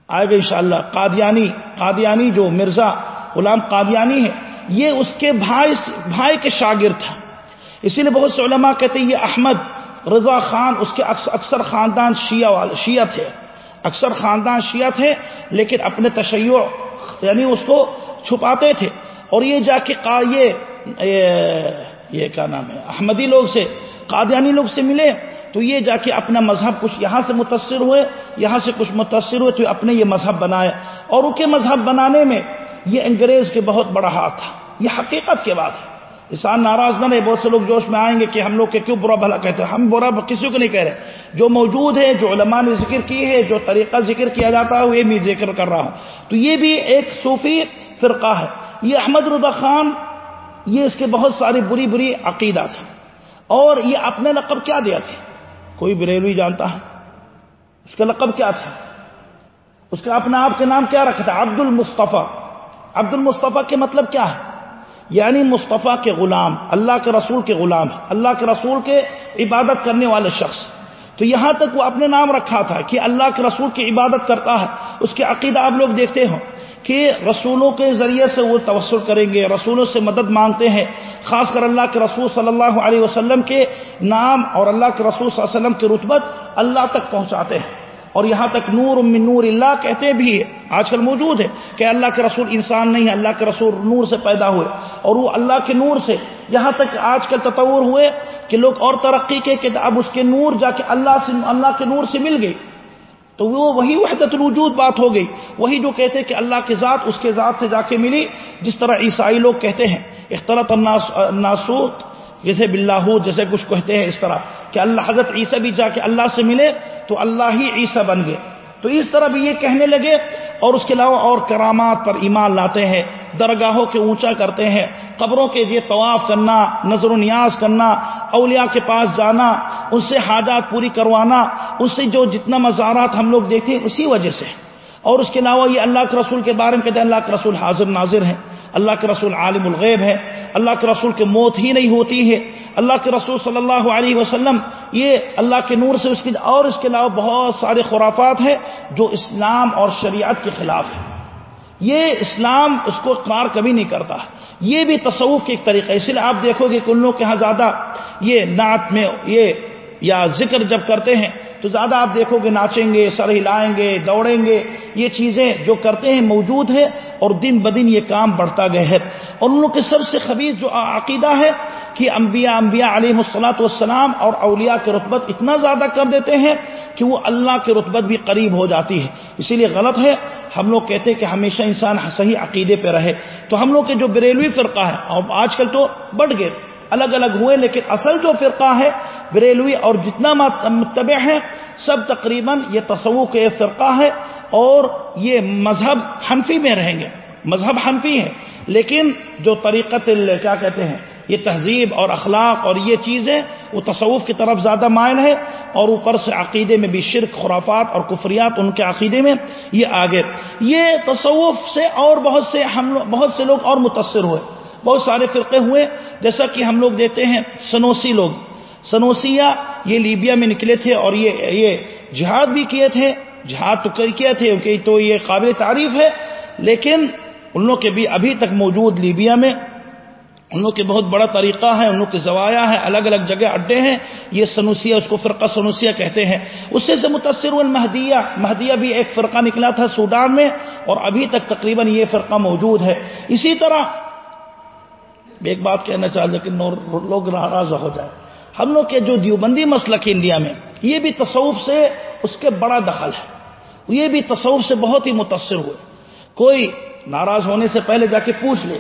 آئے گا انشاءاللہ، قادیانی قادیانی جو مرزا غلام قادیانی ہے یہ اس کے بھائی بھائی کے شاگرد تھا۔ اسی لیے بہت سے علماء کہتے ہیں یہ احمد رضا خان اس کے اکثر خاندان شیعہ والے شیعہ تھے۔ اکثر خاندان شیعہ تھے، لیکن اپنے تشیع یعنی اس کو چھپاتے تھے۔ اور یہ جا کے یہ یہ کیا نام ہے؟ احمدی لوگ سے قادیانی لوگ سے ملے۔ تو یہ جا کے اپنا مذہب کچھ یہاں سے متاثر ہوئے، یہاں سے کچھ متاثر ہوئے، تو اپنے یہ مذہب بنائے۔ اور ان کے مذہب بنانے میں یہ انگریز کے بہت بڑا ہاتھ تھا۔ یہ حقیقت کے بات ہے۔ انسان ناراض نہ رہے، بہت سے لوگ جوش میں آئیں گے کہ ہم لوگ کے کیوں برا بھلا کہتے ہیں۔ ہم برا کسی کو نہیں کہہ رہے۔ جو موجود ہے جو علماء نے ذکر کی ہے، جو طریقہ ذکر کیا جاتا ہے، وہ میں ذکر کر رہا ہوں۔ تو یہ بھی ایک صوفی فرقہ ہے۔ یہ احمد رضا خان، یہ اس کے بہت ساری بری بری عقیدہ تھا اور یہ اپنے لقب کیا دیا تھا کوئی بریلوی جانتا ہے؟ اس کا لقب کیا تھا؟ اس کا اپنا آپ کے نام کیا رکھا تھا؟ عبد المصطفیٰ عبد المصطفیٰ کے مطلب کیا ہے؟ یعنی مصطفیٰ کے غلام، اللہ کے رسول کے غلام، اللہ کے رسول کے عبادت کرنے والے شخص۔ تو یہاں تک وہ اپنے نام رکھا تھا کہ اللہ کے رسول کی عبادت کرتا ہے۔ اس کے عقیدہ آپ لوگ دیکھتے ہو کہ رسولوں کے ذریعے سے وہ توسل کریں گے، رسولوں سے مدد مانگتے ہیں۔ خاص کر اللہ کے رسول صلی اللہ علیہ وسلم کے نام اور اللہ کے رسول صلی اللہ علیہ وسلم کی رتبت اللہ تک پہنچاتے ہیں۔ اور یہاں تک نور من نور اللہ کہتے بھی آج کل موجود ہے کہ اللہ کے رسول انسان نہیں ہے اللہ کے رسول نور سے پیدا ہوئے اور وہ اللہ کے نور سے، یہاں تک آج کل تطور ہوئے کہ لوگ اور ترقی کے کہ اب اس کے نور جا کے اللہ سے، اللہ کے نور سے مل گئی۔ تو وہ وہی وحدت الوجود بات ہو گئی، وہی جو کہتے کہ اللہ کے ذات اس کے ذات سے جا کے ملی۔ جس طرح عیسائی لوگ کہتے ہیں اختلاط ناسوت جیسے بلّہ جیسے کچھ کہتے ہیں اس طرح کہ اللہ حضرت عیسیٰ بھی جا کے اللہ سے ملے تو اللہ ہی عیسیٰ بن گئے۔ تو اس طرح بھی یہ کہنے لگے اور اس کے علاوہ اور کرامات پر ایمان لاتے ہیں، درگاہوں کے اونچا کرتے ہیں، قبروں کے یہ طواف کرنا، نظر و نیاز کرنا، اولیاء کے پاس جانا، ان سے حاجات پوری کروانا اس سے جو جتنا مزارات ہم لوگ دیکھتے ہیں اسی وجہ سے۔ اور اس کے علاوہ یہ اللہ کے رسول کے بارے میں کہتے ہیں، اللہ کے رسول حاضر ناظر ہیں۔ اللہ کے رسول عالم الغیب ہے، اللہ کے رسول کے موت ہی نہیں ہوتی ہے۔ اللہ کے رسول صلی اللہ علیہ وسلم، یہ اللہ کے نور سے اس کی اور اس کے علاوہ بہت سارے خرافات ہیں جو اسلام اور شریعت کے خلاف ہے یہ اسلام اس کو اقرار کبھی نہیں کرتا۔ یہ بھی تصوف کے ایک طریقہ ہے۔ اس لیے آپ دیکھو گے کہ ان لوگ کے یہاں زیادہ یہ نعت میں یہ یا ذکر جب کرتے ہیں تو زیادہ آپ دیکھو گے، ناچیں گے، سر ہلائیں گے، دوڑیں گے، یہ چیزیں جو کرتے ہیں موجود ہے اور دن بدن یہ کام بڑھتا گئے ہے۔ اور ان لوگ کے سب سے خبیص جو عقیدہ ہے کہ انبیاء انبیاء علیہ السلاۃ والسلام اور اولیاء کے رتبت اتنا زیادہ کر دیتے ہیں کہ وہ اللہ کے رتبت بھی قریب ہو جاتی ہے۔ اسی لیے غلط ہے۔ ہم لوگ کہتے ہیں کہ ہمیشہ انسان صحیح عقیدے پہ رہے۔ تو ہم لوگ کے جو بریلوی فرقہ ہے اور آج کل تو بڑھ گئے۔ الگ الگ ہوئے، لیکن اصل جو فرقہ ہے، بریلوی اور جتنا متبع ہے سب تقریباً یہ تصور کے فرقہ ہے، اور یہ مذہب حنفی میں رہیں گے۔ مذہب حنفی ہے لیکن جو طریقت کیا کہتے ہیں، یہ تہذیب اور اخلاق اور یہ چیزیں، وہ تصوف کی طرف زیادہ مائل ہے، اور اوپر سے عقیدے میں بھی شرک، خرافات اور کفریات ان کے عقیدے میں یہ آگے۔ یہ تصوف سے اور بہت سے ہم بہت سے لوگ اور متاثر ہوئے۔ بہت سارے فرقے ہوئے، جیسا کہ ہم لوگ دیتے ہیں سنوسی لوگ۔ سنوسیا یہ لیبیا میں نکلے تھے اور یہ یہ جہاد بھی کیے تھے۔ جہاد تو کیے تھے کہ تو یہ قابل تعریف ہے۔ لیکن ان لوگ کے بھی ابھی تک موجود لیبیا میں ان لوگ کے بہت بڑا طریقہ ہے، ان لوگ کے زوایا ہے، الگ الگ جگہ اڈے ہیں۔ یہ سنوسیا اس کو فرقہ سنوسیا کہتے ہیں۔ اس سے متاثر مہدیہ مہدیہ بھی ایک فرقہ نکلا تھا سوڈان میں اور ابھی تک تقریباً یہ فرقہ موجود ہے۔ اسی طرح ایک بات کہنا چاہ لیکن لوگ ناراض ہو جائے۔ ہم لوگ کے جو دیوبندی مسلک انڈیا میں، یہ بھی تصوف سے اس کے بڑا دخل ہے۔ یہ بھی تصوف سے بہت ہی متاثر ہوئے۔ کوئی ناراض ہونے سے پہلے جا کے پوچھ لے،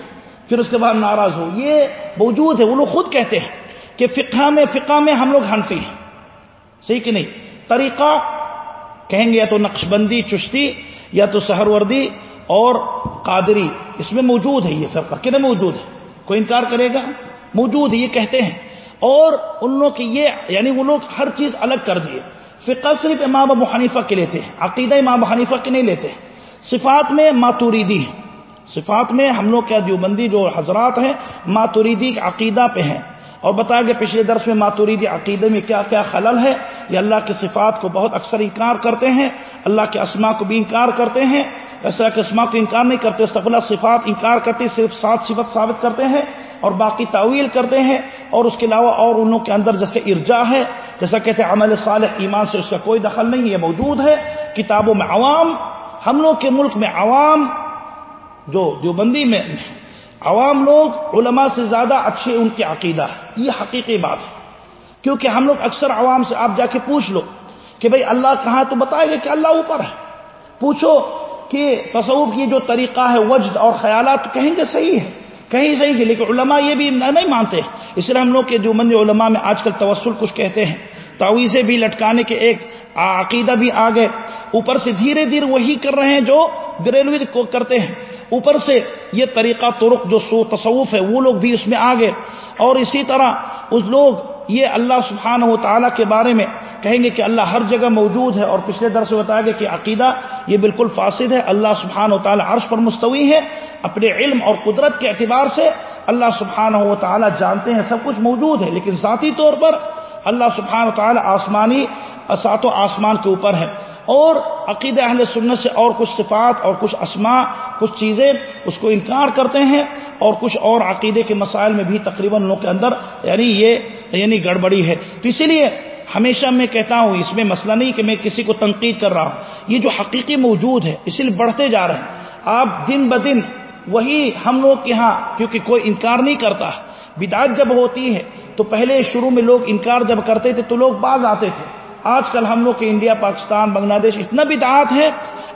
پھر اس کے بعد ناراض ہو۔ یہ موجود ہے، وہ لوگ خود کہتے ہیں کہ فقہ میں فقہ میں ہم لوگ حنفی ہیں۔ صحیح کہ نہیں؟ طریقہ کہیں گے یا تو نقش بندی چشتی یا تو سہر وردی اور قادری، اس میں موجود ہے یہ فرقہ کہ نہیں موجود ہے کوئی انکار کرے گا؟ موجود یہ کہتے ہیں۔ اور ان لوگ کی یہ یعنی وہ لوگ ہر چیز الگ کر دیے۔ فقہ صرف امام ابو حنیفہ کے لیتے ہیں، عقیدہ امام ابو حنیفہ کے نہیں لیتے۔ صفات میں ماتوریدی ہیں۔ صفات میں ہم لوگ کیا دیوبندی جو حضرات ہیں، ماتوریدی عقیدہ پہ ہیں۔ اور بتایا گیا پچھلے درس میں ماتوریدی عقیدے میں کیا کیا خلل ہے۔ یہ اللہ کے صفات کو بہت اکثر انکار کرتے ہیں، اللہ کے اسما کو بھی انکار کرتے ہیں۔ ایسا کہ اسما کو انکار نہیں کرتے استقبال صفات انکار کرتے، صرف سات صفت ثابت کرتے ہیں اور باقی تعویل کرتے ہیں اور اس کے علاوہ اور انہوں کے اندر جیسے ارجا ہے، جیسا کہتے ہیں عمل صالح، ایمان سے اس کا کوئی دخل نہیں، یہ موجود ہے۔ کتابوں میں عوام، ہم لوگ کے ملک میں عوام، جو دیوبندی میں عوام لوگ، علماء سے زیادہ اچھے ان کے عقیدہ ہے یہ حقیقی بات ہے۔ کیونکہ ہم لوگ اکثر عوام سے آپ جا کے پوچھ لو کہ بھئی اللہ کہاں تو بتائے گا کہ اللہ اوپر ہے۔ پوچھو کہ تصور کی جو طریقہ ہے، وجد اور خیالات کہیں گے صحیح ہے، کہیں صحیح ہے، لیکن علماء یہ بھی نہیں مانتے۔ اس لیے ہم لوگ کے جو من علماء میں آج کل توسل کچھ کہتے ہیں۔ تعویذیں بھی لٹکانے کے ایک عقیدہ بھی آ گئے اوپر سے دھیرے دھیرے وہی کر رہے ہیں جو گریلوی کو کرتے ہیں۔ اوپر سے یہ طریقہ ترک جو سو تصوف ہے، وہ لوگ بھی اس میں آ گئے اور اسی طرح اس لوگ یہ اللہ سبحانہ و تعالیٰ کے بارے میں کہیں گے کہ اللہ ہر جگہ موجود ہے اور پچھلے در سے بتایا گیا کہ عقیدہ یہ بالکل فاسد ہے، اللہ سبحانہ و تعالیٰ عرش پر مستوی ہے، اپنے علم اور قدرت کے اعتبار سے اللہ سبحانہ و تعالیٰ جانتے ہیں، سب کچھ موجود ہے، لیکن ذاتی طور پر اللہ سبحانہ و تعالیٰ آسمانی سات و آسمان کے اوپر ہے۔ اور عقید اہل سنت سے اور کچھ صفات اور کچھ اسما کچھ چیزیں اس کو انکار کرتے ہیں اور کچھ اور عقیدے کے مسائل میں بھی تقریباً لوگ کے اندر یعنی یہ یعنی گڑبڑی ہے۔ تو اسی لیے ہمیشہ میں کہتا ہوں، اس میں مسئلہ نہیں کہ میں کسی کو تنقید کر رہا ہوں۔ یہ جو حقیقی موجود ہے، اسی لیے بڑھتے جا رہے ہیں۔ آپ دن بدن وہی ہم لوگ یہاں کیونکہ کوئی انکار نہیں کرتا۔ بدعت جب ہوتی ہے، تو پہلے شروع میں لوگ انکار جب کرتے تھے، تو لوگ باز آتے تھے۔ آج کل ہم لوگ کے انڈیا، پاکستان، بنگلہ دیش، اتنا بدعات ہے،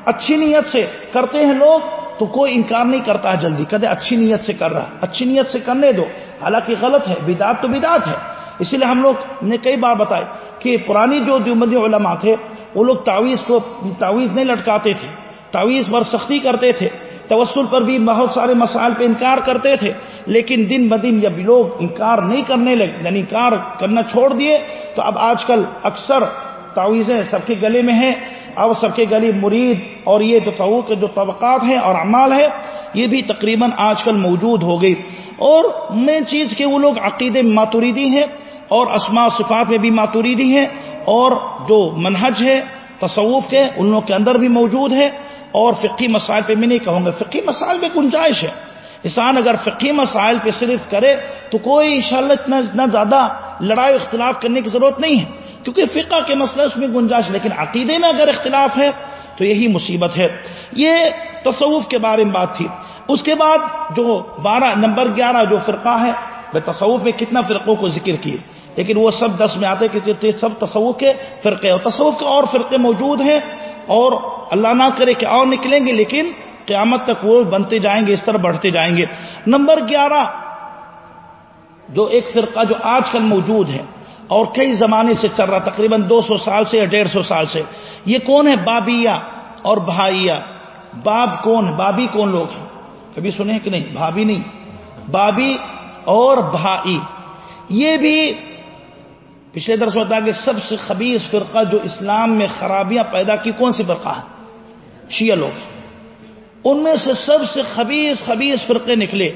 اچھی نیت سے کرتے ہیں لوگ، تو کوئی انکار نہیں کرتا ہے جلدی۔ کہتے اچھی نیت سے کر رہا اچھی نیت سے کرنے دو۔ حالانکہ غلط ہے، بدعت تو بدعت ہے۔ اسی لیے ہم لوگ نے کئی بار بتایا کہ پرانی جو دیوبندی علماء تھے، وہ لوگ تعویذ کو، تعویذ نہیں لٹکاتے تھے، تعویذ پر سختی کرتے تھے، توسل پر بھی بہت سارے مسائل پہ انکار کرتے تھے، لیکن دن بدن جب لوگ انکار نہیں کرنے لگے یعنی انکار کرنا چھوڑ دیے، تو اب آج کل اکثر تعویذیں سب کے گلے میں ہیں۔ اب سب کے گلی مرید اور یہ جو تو کے جو طبقات ہیں اور اعمال ہے یہ بھی تقریباً آج کل موجود ہو گئی۔ اور مین چیز کہ وہ لوگ عقید ماتوریدی ہیں۔ اور اسما صفات میں بھی ماتوریدی ہیں اور جو منہج ہے، تصوف کے، ان لوگوں کے اندر بھی موجود ہے اور فقی مسائل پہ میں نہیں کہوں گا۔ فقی مسائل میں گنجائش ہے۔ انسان اگر فقی مسائل پہ صرف کرے تو کوئی انشاءاللہ اتنا اتنا زیادہ لڑائی اختلاف کرنے کی ضرورت نہیں ہے۔ کیونکہ فقہ کے مسئلہ اس میں گنجائش لیکن عقیدے میں اگر اختلاف ہے تو یہی مصیبت ہے۔ یہ تصوف کے بارے میں بات تھی۔ اس کے بعد جو بارہ، نمبر گیارہ جو فرقہ ہے وہ تصوف میں کتنا فرقوں کو ذکر کی لیکن وہ سب دس میں آتے کیونکہ سب تصوف کے فرقے اور تصوف کے اور فرقے موجود ہیں اور اللہ نہ کرے کہ اور نکلیں گے، لیکن قیامت تک وہ بنتے جائیں گے، اس طرح بڑھتے جائیں گے۔ نمبر گیارہ، جو ایک فرقہ جو آج کل موجود ہے اور کئی زمانے سے چل رہا، تقریباً دو سو سال سے یا ڈیڑھ سو سال سے، یہ کون ہے؟ بابیا اور بھائیا باب کون؟ بابی کون لوگ ہیں؟ کبھی سنے کہ نہیں؟ بھابی نہیں۔ بابی اور بھائی۔ یہ بھی پچھلے درس ہوتا کہ سب سے خبیص فرقہ جو اسلام میں خرابیاں پیدا کی کون سی فرقہ ہے شیعہ لوگ۔ ان میں سے سب سے خبیص خبیص فرقے نکلے۔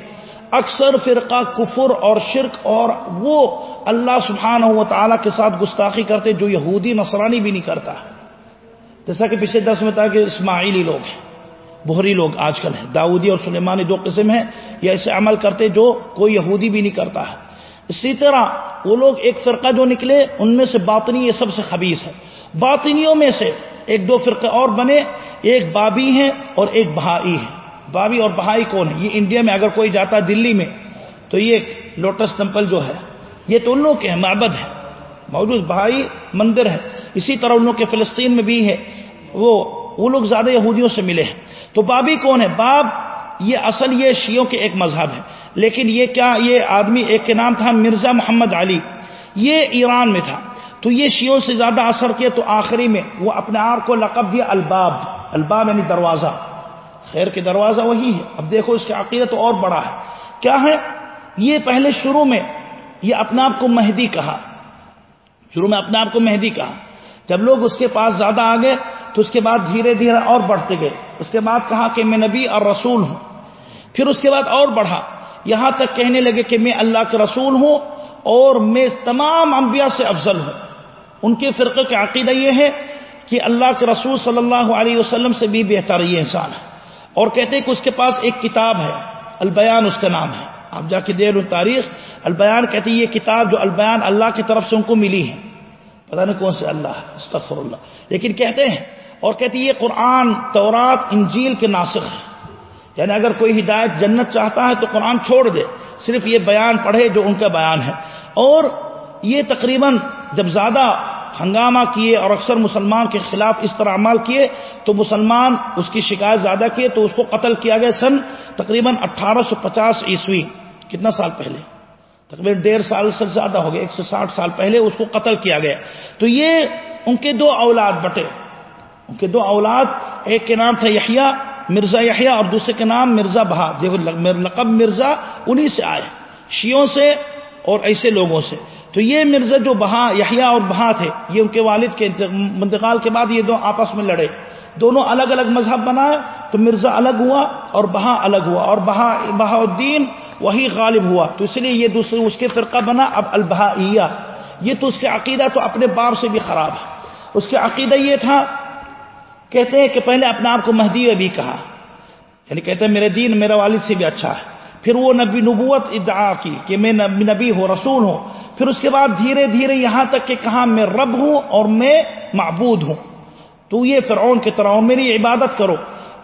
اکثر فرقہ کفر اور شرک اور وہ اللہ سبحانہ و تعالیٰ کے ساتھ گستاخی کرتے جو یہودی، نصرانی بھی نہیں کرتا۔ جیسا کہ پچھلے دس میں تھا کہ اسماعیلی لوگ ہیں بہری لوگ آج کل ہیں۔ داودی اور سلیمانی دو قسم ہیں یہ ایسے عمل کرتے جو کوئی یہودی بھی نہیں کرتا۔ ہے اسی طرح وہ لوگ ایک فرقہ جو نکلے، ان میں سے باطنی یہ سب سے خبیص ہے۔ باطنیوں میں سے ایک دو فرقے اور بنے، ایک بابی ہیں اور ایک بہائی ہے بابی اور بہائی کون ہے؟ یہ انڈیا میں اگر کوئی جاتا ہے دلی میں، تو یہ لوٹس ٹیمپل جو ہے، یہ تو ان لوگ کے معبد ہے موجود بہائی مندر ہے اسی طرح ان لوگ کے فلسطین میں بھی ہے وہ وہ لوگ زیادہ یہودیوں سے ملے ہیں۔ تو بابی کون ہے؟ باب یہ اصل یہ شیوں کے ایک مذہب ہے۔ لیکن یہ کیا یہ آدمی ایک کے نام تھا مرزا محمد علی، یہ ایران میں تھا۔ تو یہ شیوں سے زیادہ اثر کیا تو آخری میں وہ اپنے آپ کو لقب دیا الباب الباب یعنی دروازہ۔ خیر کے دروازہ وہی ہے۔ اب دیکھو اس کے عقیدت تو اور بڑا ہے۔ کیا ہے؟ یہ پہلے شروع میں یہ اپنے آپ کو مہدی کہا۔ شروع میں اپنے آپ کو مہدی کہا۔ جب لوگ اس کے پاس زیادہ آگے تو اس کے بعد دھیرے دھیرے اور بڑھتے گئے۔ اس کے بعد کہا کہ میں نبی اور رسول ہوں۔ پھر اس کے بعد اور بڑھا۔ یہاں تک کہنے لگے کہ میں اللہ کے رسول ہوں اور میں تمام انبیاء سے افضل ہوں۔ ان کے فرقے کا عقیدہ یہ ہے کہ اللہ کے رسول صلی اللہ علیہ وسلم سے بھی بہتر یہ انسان ہے۔ اور کہتے ہیں کہ اس کے پاس ایک کتاب ہے، البیان اس کا نام ہے۔ آپ جا کے دیر تاریخ البیان کہتے ہیں یہ کتاب جو البیان اللہ کی طرف سے ان کو ملی ہے۔ پتہ نہیں کون سے اللہ استغفر اللہ۔ لیکن کہتے ہیں، اور کہتے ہیں یہ قرآن، تورات، انجیل کے ناسخ ہے یعنی اگر کوئی ہدایت جنت چاہتا ہے تو قرآن چھوڑ دے، صرف یہ بیان پڑھے جو ان کا بیان ہے۔ اور یہ تقریباً جب زیادہ ہنگامہ کیے اور اکثر مسلمان کے خلاف اس طرح عمال کیے، تو مسلمان اس کی شکایت زیادہ کیے، تو اس کو قتل کیا گیا سن تقریباً اٹھارہ سو پچاس عیسوی، کتنا سال پہلے؟ تقریباً ڈیڑھ سال سے زیادہ ہو گیا ایک سو ساٹھ سال پہلے اس کو قتل کیا گیا۔ تو یہ ان کے دو اولاد بٹے۔ ان کے دو اولاد، ایک کے نام تھا یحییٰ مرزا یحییٰ، اور دوسرے کے نام مرزا بہا، دیکھو لقب مرزا انہی سے آئے شیوں سے اور ایسے لوگوں سے۔ تو یہ مرزا جو بہا، یحییٰ اور بہا تھے، یہ ان کے والد کے انتقال کے بعد یہ دو آپس میں لڑے۔ دونوں الگ الگ مذہب بنائے، تو مرزا الگ ہوا اور بہا الگ ہوا، اور بہا بہا الدین وہی غالب ہوا۔ تو اس لیے یہ دوسرے اس کے فرقہ بنا، اب البہائیہ۔ یہ تو اس کے عقیدہ تو اپنے باپ سے بھی خراب ہے۔ اس کے عقیدہ یہ تھا کہتے ہیں کہ پہلے اپنے آپ کو مہدی بھی کہا۔ یعنی کہتے ہیں میرے دین، میرے والد سے بھی اچھا ہے۔ پھر وہ نبی نبوت ادعا کی کہ میں نبی ہوں، رسول ہوں۔ پھر اس کے بعد دھیرے دھیرے یہاں تک کہ کہا میں رب ہوں اور میں معبود ہوں۔ تو یہ فرعون کی طرح میری عبادت کرو۔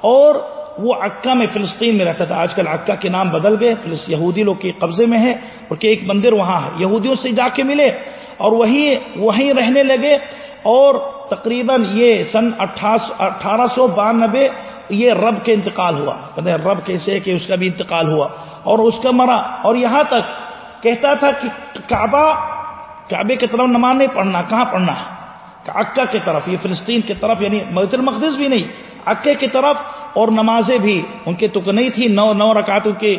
اور وہ عکا میں فلسطین میں رہتا تھا۔ آج کل عکا کے نام بدل گئے۔ یہودی لوگ کے قبضے میں ہے اور کہ ایک مندر وہاں ہے۔ یہودیوں سے جا کے ملے اور وہی وہیں رہنے لگے۔ اور تقریباً یہ سن اٹھارہ سو بانبے یہ رب کے انتقال ہوا۔ کہتے ہیں رب کیسے کہ اس کا بھی انتقال ہوا۔ اور اس کا مرا اور یہاں تک کہتا تھا کہ کعبہ کعبے کی طرف نماز نہیں پڑھنا، کہاں پڑھنا؟ ہے عکا کی طرف، یہ فلسطین کی طرف یعنی بیت المقدس بھی نہیں عکے کی طرف اور نمازیں بھی۔ ان کے تو نہیں تھی، نو نو رکعت ان کی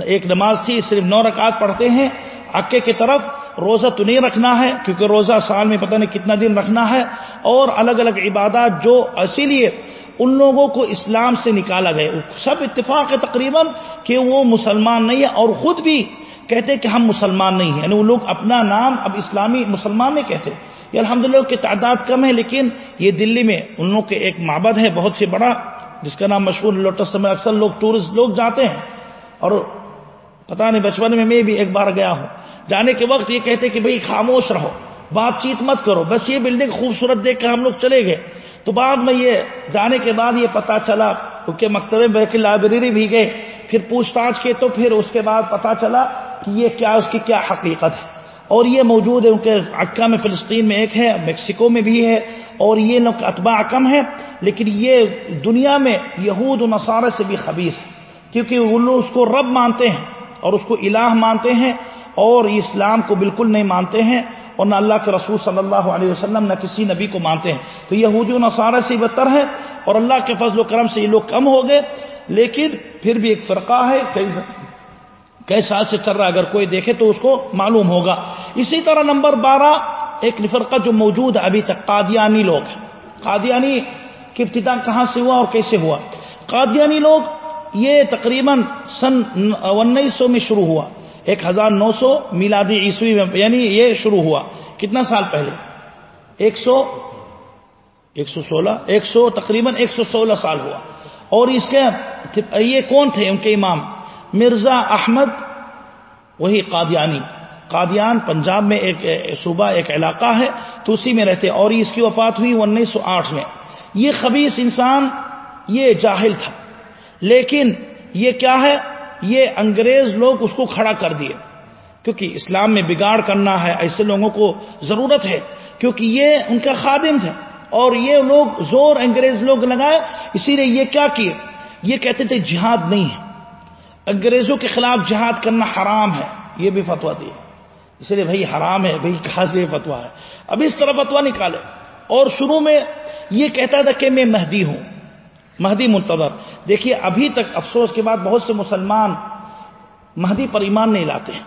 ایک نماز تھی، صرف نو رکعت پڑھتے ہیں۔ عکے کی طرف روزہ تو نہیں رکھنا ہے، کیونکہ روزہ سال میں پتہ نہیں کتنا دن رکھنا ہے، اور الگ الگ عبادات جو اسی لیے ان لوگوں کو اسلام سے نکالا گیا۔ سب اتفاق ہے تقریباً کہ وہ مسلمان نہیں ہے اور خود بھی کہتے کہ ہم مسلمان نہیں ہیں۔ یعنی وہ لوگ اپنا نام اب اسلامی مسلمان نہیں کہتے۔ یہ الحمد للہ کی تعداد کم ہے، لیکن یہ دلی میں ان لوگ کے ایک معبد ہے، بہت سے بڑا، جس کا نام مشہور لوٹس میں اکثر لوگ ٹورسٹ لوگ جاتے ہیں، اور پتہ نہیں بچپن میں میں بھی ایک بار گیا ہوں۔ جانے کے وقت یہ کہتے کہ بھئی خاموش رہو، بات چیت مت کرو، بس یہ بلڈنگ خوبصورت دیکھ کر ہم لوگ چلے گئے۔ تو بعد میں یہ جانے کے بعد یہ پتا چلا، کیونکہ مکتبے بہ کے لائبریری بھی گئے، پھر پوچھ تاچھ کے تو پھر اس کے بعد پتا چلا کہ یہ کیا، اس کی کیا حقیقت ہے۔ اور یہ موجود ہے ان کے عکا میں فلسطین میں ایک ہے، میکسیکو میں بھی ہے، اور یہ لوگ اتباع کم ہے، لیکن یہ دنیا میں یہود و نصارے سے بھی خبیص ہے۔ کیونکہ وہ لوگ اس کو رب مانتے ہیں اور اس کو الہ مانتے ہیں اور اسلام کو بالکل نہیں مانتے ہیں اور نہ اللہ کے رسول صلی اللہ علیہ وسلم نہ کسی نبی کو مانتے ہیں۔ تو یہ و نصارہ سے بدتر ہے اور اللہ کے فضل و کرم سے یہ لوگ کم ہو گئے۔ لیکن پھر بھی ایک فرقہ ہے، کئی کئی سال سے چل رہا ہے۔ اگر کوئی دیکھے تو اس کو معلوم ہوگا۔ اسی طرح نمبر بارہ، ایک فرقہ جو موجود ہے ابھی تک، قادیانی لوگ قادیانی کی ابتدا کہاں سے ہوا اور کیسے ہوا؟ قادیانی لوگ یہ تقریباً سن انیس سو میں شروع ہوا۔ ایک ہزار نو سو میلادی عیسوی میں یعنی یہ شروع ہوا۔ کتنا سال پہلے؟ ایک سو ایک سو سولہ، ایک سو تقریباً ایک سو سولہ سال ہوا۔ اور اس کے یہ کون تھے؟ ان کے امام۔ مرزا احمد، وہی قادیانی۔ قادیان پنجاب میں ایک صوبہ، ایک علاقہ ہے، تو اسی میں رہتے۔ اور اس کی وفات ہوئی انیس سو آٹھ میں۔ یہ خبیص انسان، یہ جاہل تھا۔ لیکن یہ کیا ہے؟ یہ انگریز لوگ اس کو کھڑا کر دیے۔ کیونکہ اسلام میں بگاڑ کرنا ہے، ایسے لوگوں کو ضرورت ہے۔ کیونکہ یہ ان کا خادم ہے۔ اور یہ لوگ زور انگریز لوگ لگائے، اسی لیے یہ کیا کیے؟ یہ کہتے تھے جہاد نہیں ہے۔ انگریزوں کے خلاف جہاد کرنا حرام ہے۔ یہ بھی فتوا دیے اس لیے بھائی حرام ہے، بھائی کہا یہ فتوا ہے۔ اب اس طرح فتوا نکالے۔ اور شروع میں یہ کہتا تھا کہ میں مہدی ہوں۔ مہدی منتظر۔ دیکھیے، ابھی تک افسوس کے بعد بہت سے مسلمان مہدی پر ایمان نہیں لاتے ہیں۔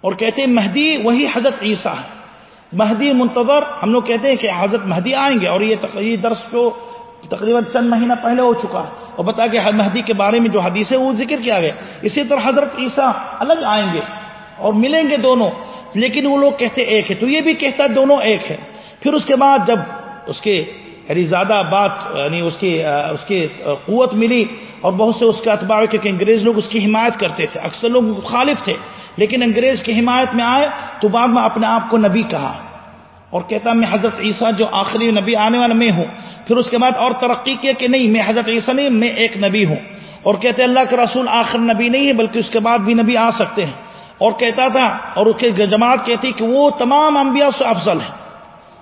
اور کہتے ہیں مہدی وہی حضرت عیسیٰ ہے۔ مہدی منتظر، ہم لوگ کہتے ہیں کہ حضرت مہدی آئیں گے اور یہ درس کو تقریباً چند مہینہ پہلے ہو چکا اور بتا کہ مہدی کے بارے میں جو حدیث ہے وہ ذکر کیا گیا اسی طرح حضرت عیسیٰ الگ آئیں گے اور ملیں گے دونوں۔ لیکن وہ لوگ کہتے ایک ہے۔ تو یہ بھی کہتا دونوں ایک ہے۔ پھر اس کے بعد جب اس کے یعنی زیادہ بات یعنی اس کی اس کی قوت ملی اور بہت سے اس کے اتباع کیونکہ انگریز لوگ اس کی حمایت کرتے تھے۔ اکثر لوگ مخالف تھے، لیکن انگریز کی حمایت میں آئے تو بعد میں اپنے آپ کو نبی کہا۔ اور کہتا میں حضرت عیسیٰ جو آخری نبی آنے والا میں ہوں، پھر اس کے بعد اور ترقی کیا کہ نہیں، میں حضرت عیسیٰ نہیں، میں ایک نبی ہوں۔ اور کہتے اللہ کے رسول آخر نبی نہیں ہے بلکہ اس کے بعد بھی نبی آ سکتے ہیں۔ اور کہتا تھا، اور اس کی جماعت کہتی کہ وہ تمام انبیاء سے افضل ہے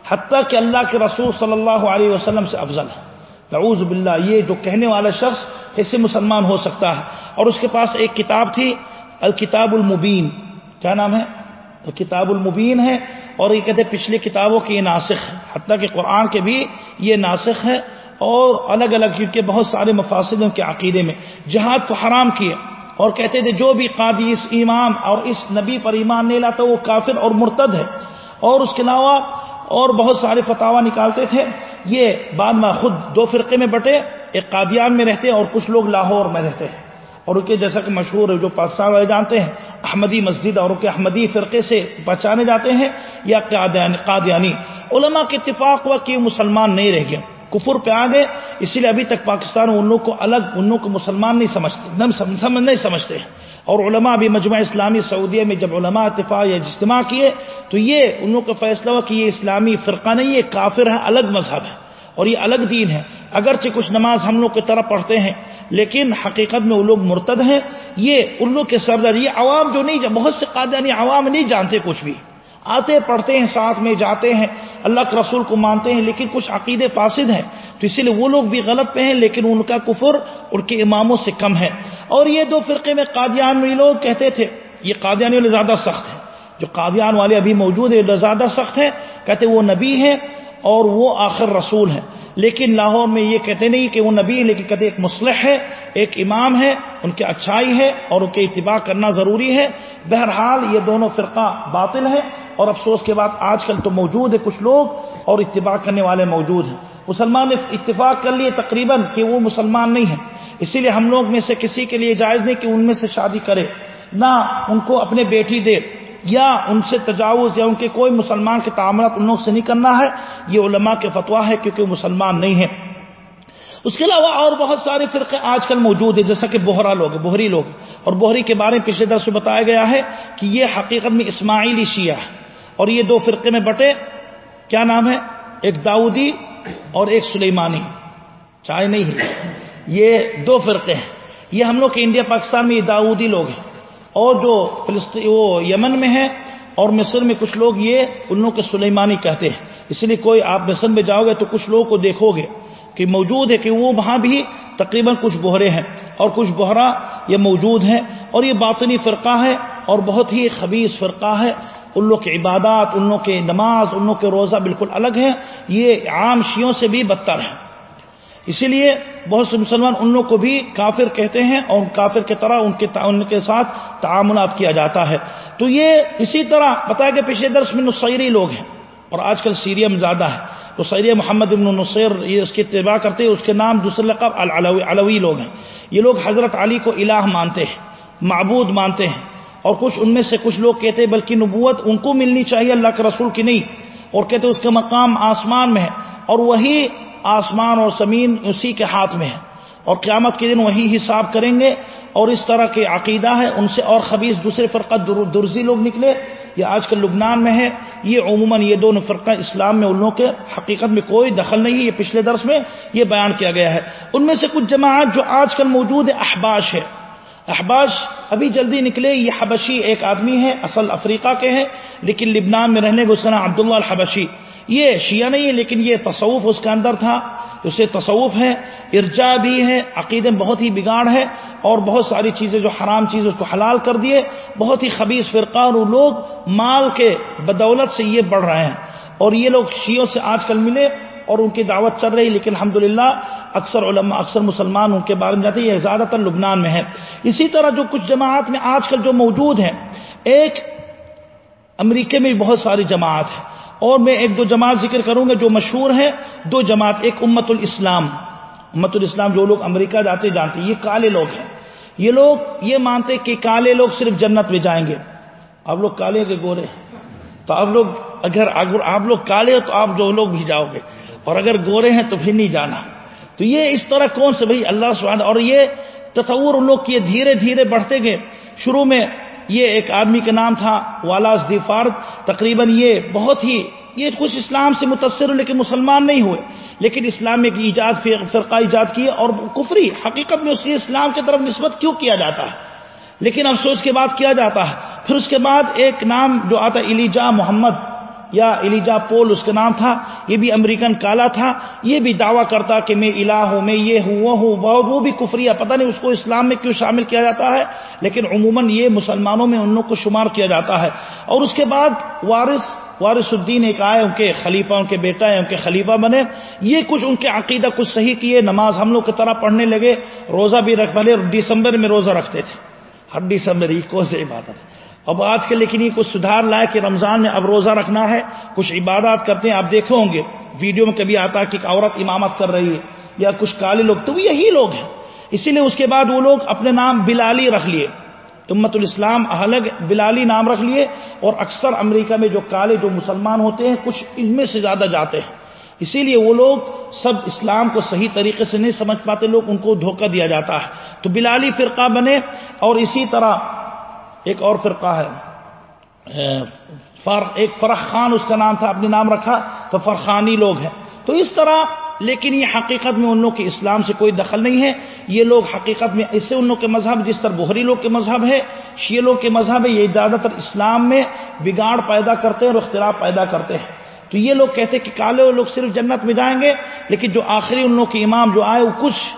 حتیٰ کہ اللہ کے رسول صلی اللہ علیہ وسلم سے افضل ہے۔ نعوذ باللہ، یہ جو کہنے والا شخص کیسے مسلمان ہو سکتا ہے۔ اور اس کے پاس ایک کتاب تھی الکتاب المبین کیا نام ہے؟ الکتاب المبین ہے۔ اور یہ کہتے پچھلی کتابوں کی یہ ناسخ ہے۔ حتیٰ کہ قرآن کے بھی یہ ناسخ ہے۔ اور الگ الگ، کیونکہ بہت سارے مفاصد کے عقیدے میں۔ جہاد کو حرام کیے اور کہتے تھے جو بھی قادی اس امام اور اس نبی پر ایمان نہیں لاتا، وہ کافر اور مرتد ہے۔ اور اس کے علاوہ اور بہت سارے فتوا نکالتے تھے۔ یہ بعد میں خود دو فرقے میں بٹے، ایک قادیان میں رہتے اور کچھ لوگ لاہور میں رہتے۔ ہیں اور ان کے جیسا کہ مشہور ہے جو پاکستان والے جانتے ہیں، احمدی مسجد اور ان کے احمدی فرقے سے پہچانے جاتے ہیں یا قادیانی۔ علماء کے اتفاق ہوا کہ مسلمان نہیں رہ گئے کفر پہ آ گئے، اسی لیے ابھی تک پاکستان ان لوگ کو الگ، ان لوگ کو مسلمان نہیں سمجھتے نہیں سمجھتے۔ ہیں اور علماء بھی مجمع اسلامی سعودیہ میں جب علماء اتفاق یا اجتماع کیے، تو یہ ان لوگ کا فیصلہ ہوا کہ یہ اسلامی فرقہ نہیں، یہ کافر ہے، الگ مذہب ہے اور یہ الگ دین ہے۔ اگرچہ کچھ نماز ہم لوگ کی طرح پڑھتے ہیں، لیکن حقیقت میں وہ لوگ مرتد ہیں۔ یہ ان لوگ کے سردر یہ عوام جو نہیں بہت سے قادیانی عوام نہیں جانتے کچھ بھی۔ آتے پڑھتے ہیں ساتھ میں جاتے ہیں اللہ کے رسول کو مانتے ہیں لیکن کچھ عقیدے فاسد ہیں تو اسی لیے وہ لوگ بھی غلط پہ ہیں لیکن ان کا کفر ان کے اماموں سے کم ہے اور یہ دو فرقے میں قادیان لوگ کہتے تھے یہ قادیانی والے زیادہ سخت ہیں جو قادیان والے ابھی موجود ہیں زیادہ سخت ہیں کہتے وہ نبی ہیں اور وہ آخر رسول ہیں لیکن لاہور میں یہ کہتے نہیں کہ وہ نبی ہے، لیکن کہتے ایک مسلح ہے، ایک امام ہے، ان کی اچھائی ہے اور ان کے اتباع کرنا ضروری ہے۔ بہرحال یہ دونوں فرقہ باطل ہے اور افسوس کے بعد آج کل تو موجود ہے، کچھ لوگ اور اتباع کرنے والے موجود ہیں۔ مسلمان نے اتفاق کر لیے تقریباً کہ وہ مسلمان نہیں ہے اسی لیے ہم لوگ میں سے کسی کے لیے جائز نہیں کہ ان میں سے شادی کرے۔ نہ ان کو اپنے بیٹی دے۔ یا ان سے تجاوز یا ان کے کوئی مسلمان کے تعاملات ان لوگ سے نہیں کرنا ہے، یہ علماء کے فتوا ہے کیونکہ وہ مسلمان نہیں ہے اس کے علاوہ اور بہت سارے فرقے آج کل موجود ہیں، جیسا کہ بہرا لوگ بہری لوگ۔ اور بہری کے بارے میں پچھلے درس میں بتایا گیا ہے کہ یہ حقیقت میں اسماعیلی شیعہ ہے اور یہ دو فرقے میں بٹے، کیا نام ہے؟ ایک داؤدی اور ایک سلیمانی۔ چاہے نہیں ہے۔ یہ دو فرقے ہیں۔ یہ ہم لوگ کے انڈیا پاکستان میں یہ داؤدی لوگ ہیں۔ اور جو فلسطین وہ یمن میں ہے اور مصر میں کچھ لوگ یہ ان لوگوں کے سلیمانی کہتے ہیں۔ اس لیے کوئی آپ مصر میں جاؤ گے تو کچھ لوگوں کو دیکھو گے کہ موجود ہے کہ وہ وہاں بھی تقریباً کچھ بہرے ہیں اور کچھ بہرا یہ موجود ہیں اور یہ باطنی فرقہ ہے اور بہت ہی خبیص فرقہ ہے۔ ان لوگ کے عبادات، ان لوگ کے نماز، ان لوگ کے روزہ بالکل الگ ہے یہ عام شیوں سے بھی بدتر ہے اسی لیے بہت سے مسلمان ان لوگ کو بھی کافر کہتے ہیں اور کافر کی طرح ان کے ان کے ساتھ تعاملات کیا جاتا ہے۔ تو یہ اسی طرح بتایا کہ پچھلے درس میں نصیری لوگ ہیں اور آج کل سیریا میں زیادہ ہے۔ تو سیر محمد ابن نصیر یہ اس کی اتباع کرتے ہیں، اس کے نام دوسرے لقب العلوی علوی لوگ ہیں۔ یہ لوگ حضرت علی کو الہ مانتے ہیں، معبود مانتے ہیں۔ اور کچھ ان میں سے کچھ لوگ کہتے ہیں، بلکہ نبوت ان کو ملنی چاہیے اللہ کے رسول کی نہیں۔ اور کہتے اس کا مقام آسمان میں ہے۔ اور وہی آسمان اور زمین اسی کے ہاتھ میں ہے۔ اور قیامت کے دن وہی حساب کریں گے۔ اور اس طرح کے عقیدہ ہے۔ ان سے اور خبیص دوسرے فرقہ درزی لوگ نکلے۔ یہ آج کل لبنان میں ہے۔ یہ عموماً یہ دونوں فرقہ اسلام میں ان لوگوں کے حقیقت میں کوئی دخل نہیں ہے۔ یہ پچھلے درس میں یہ بیان کیا گیا ہے۔ ان میں سے کچھ جماعت جو آج کل موجود ہے، احباش ہے۔ احباش ابھی جلدی نکلے۔ یہ حبشی ایک آدمی ہے، اصل افریقہ کے ہیں۔ لیکن لبنان میں رہنے کو اس کا نام عبداللہ الحبشی۔ یہ شیعہ نہیں ہے، لیکن یہ تصوف اس کے اندر تھا، اسے تصوف ہے ارجا بھی ہے، عقیدے بہت ہی بگاڑ ہے، اور بہت ساری چیزیں جو حرام چیز اس کو حلال کر دیے، بہت ہی خبیص فرقہ اور وہ لوگ مال کے بدولت سے یہ بڑھ رہے ہیں۔ اور یہ لوگ شیعوں سے آج کل ملے اور ان کی دعوت چل رہی، لیکن الحمدللہ اکثر علماء، اکثر مسلمان ان کے بارے میں جاتے ہیں، یہ زیادہ تر لبنان میں ہے اسی طرح جو کچھ جماعت میں آج کل جو موجود ہیں، ایک امریکہ میں بہت ساری جماعت ہے اور میں ایک دو جماعت ذکر کروں گا جو مشہور ہیں، دو جماعت، ایک امت الاسلام۔ امت الاسلام جو لوگ امریکہ جاتے جانتے یہ کالے لوگ ہیں۔ یہ لوگ یہ مانتے کہ کالے لوگ صرف جنت میں جائیں گے۔ آپ لوگ کالے کے گورے تو آپ لوگ، اگر اگر آپ لوگ کالے تو آپ جو لوگ بھی جاؤ گے۔ اور اگر گورے ہیں تو پھر نہیں جانا۔ تو یہ اس طرح کون سے بھائی اللہ سبحانہ، اور یہ تصور ان لوگ کیے دھیرے دھیرے بڑھتے گئے۔ شروع میں یہ ایک آدمی کا نام تھا والاس دی فارد، تقریباً یہ بہت ہی یہ کچھ اسلام سے متاثر لیکن مسلمان نہیں ہوئے۔ لیکن اسلام میں ایجاد فرقہ ایجاد کیے اور کفری، حقیقت میں اسی اسلام کی طرف نسبت کیوں کیا جاتا ہے؟ لیکن افسوس کے بعد کیا جاتا ہے؟ پھر اس کے بعد ایک نام جو آتا ہے، علیجا محمد یا ایلیجا پول اس کا نام تھا، یہ بھی امریکن کالا تھا، یہ بھی دعویٰ کرتا کہ میں الہ ہوں، میں یہ ہوں، وہ ہوں، وہ بھی کفری ہے پتہ نہیں اس کو اسلام میں کیوں شامل کیا جاتا ہے، لیکن عموماً یہ مسلمانوں میں ان کو شمار کیا جاتا ہے۔ اور اس کے بعد وارث وارث الدین ایک آئے، ان کے خلیفہ، ان کے بیٹا ہے ان کے خلیفہ بنے۔ یہ کچھ ان کے عقیدہ کچھ صحیح کیے، نماز ہم لوگ کی طرح پڑھنے لگے، روزہ بھی رکھ بھلے دسمبر میں روزہ رکھتے تھے۔ ہر دسمبر یہ کون سی عبادت۔ ہے اب آج کے لیکن یہ کچھ سدھار لائے کہ رمضان میں اب روزہ رکھنا ہے، کچھ عبادات کرتے ہیں، آپ دیکھے ہوں گے، ویڈیو میں کبھی آتا ہے کہ ایک عورت امامت کر رہی ہے، یا کچھ کالے لوگ، تو یہی لوگ ہیں۔ اسی لیے اس کے بعد وہ لوگ اپنے نام بلالی رکھ لیے۔ امت الاسلام الگ بلالی نام رکھ لیے۔ اور اکثر امریکہ میں جو کالے، جو مسلمان ہوتے ہیں، کچھ ان میں سے زیادہ جاتے ہیں۔ اسی لیے وہ لوگ سب اسلام کو صحیح طریقے سے نہیں سمجھ پاتے، لوگ ان کو دھوکہ دیا جاتا ہے۔ تو بلالی فرقہ بنے اور اسی طرح ایک اور فرقہ ہے فر، ایک فرح خان اس کا نام تھا اپنے نام رکھا، تو فرخانی لوگ ہیں۔ تو اس طرح، لیکن یہ حقیقت میں ان لوگ کے اسلام سے کوئی دخل نہیں ہے۔ یہ لوگ حقیقت میں ایسے ان لوگ کے مذہب، جس طرح بحری لوگ کے مذہب ہے شی لوگ کے مذہب ہے، یہ زیادہ تر اسلام میں بگاڑ پیدا کرتے ہیں اور اختلاف پیدا کرتے ہیں۔ تو یہ لوگ کہتے ہیں کہ کالے لوگ صرف جنت میں جائیں گے، لیکن جو آخری ان لوگ کے امام جو آئے، وہ کچھ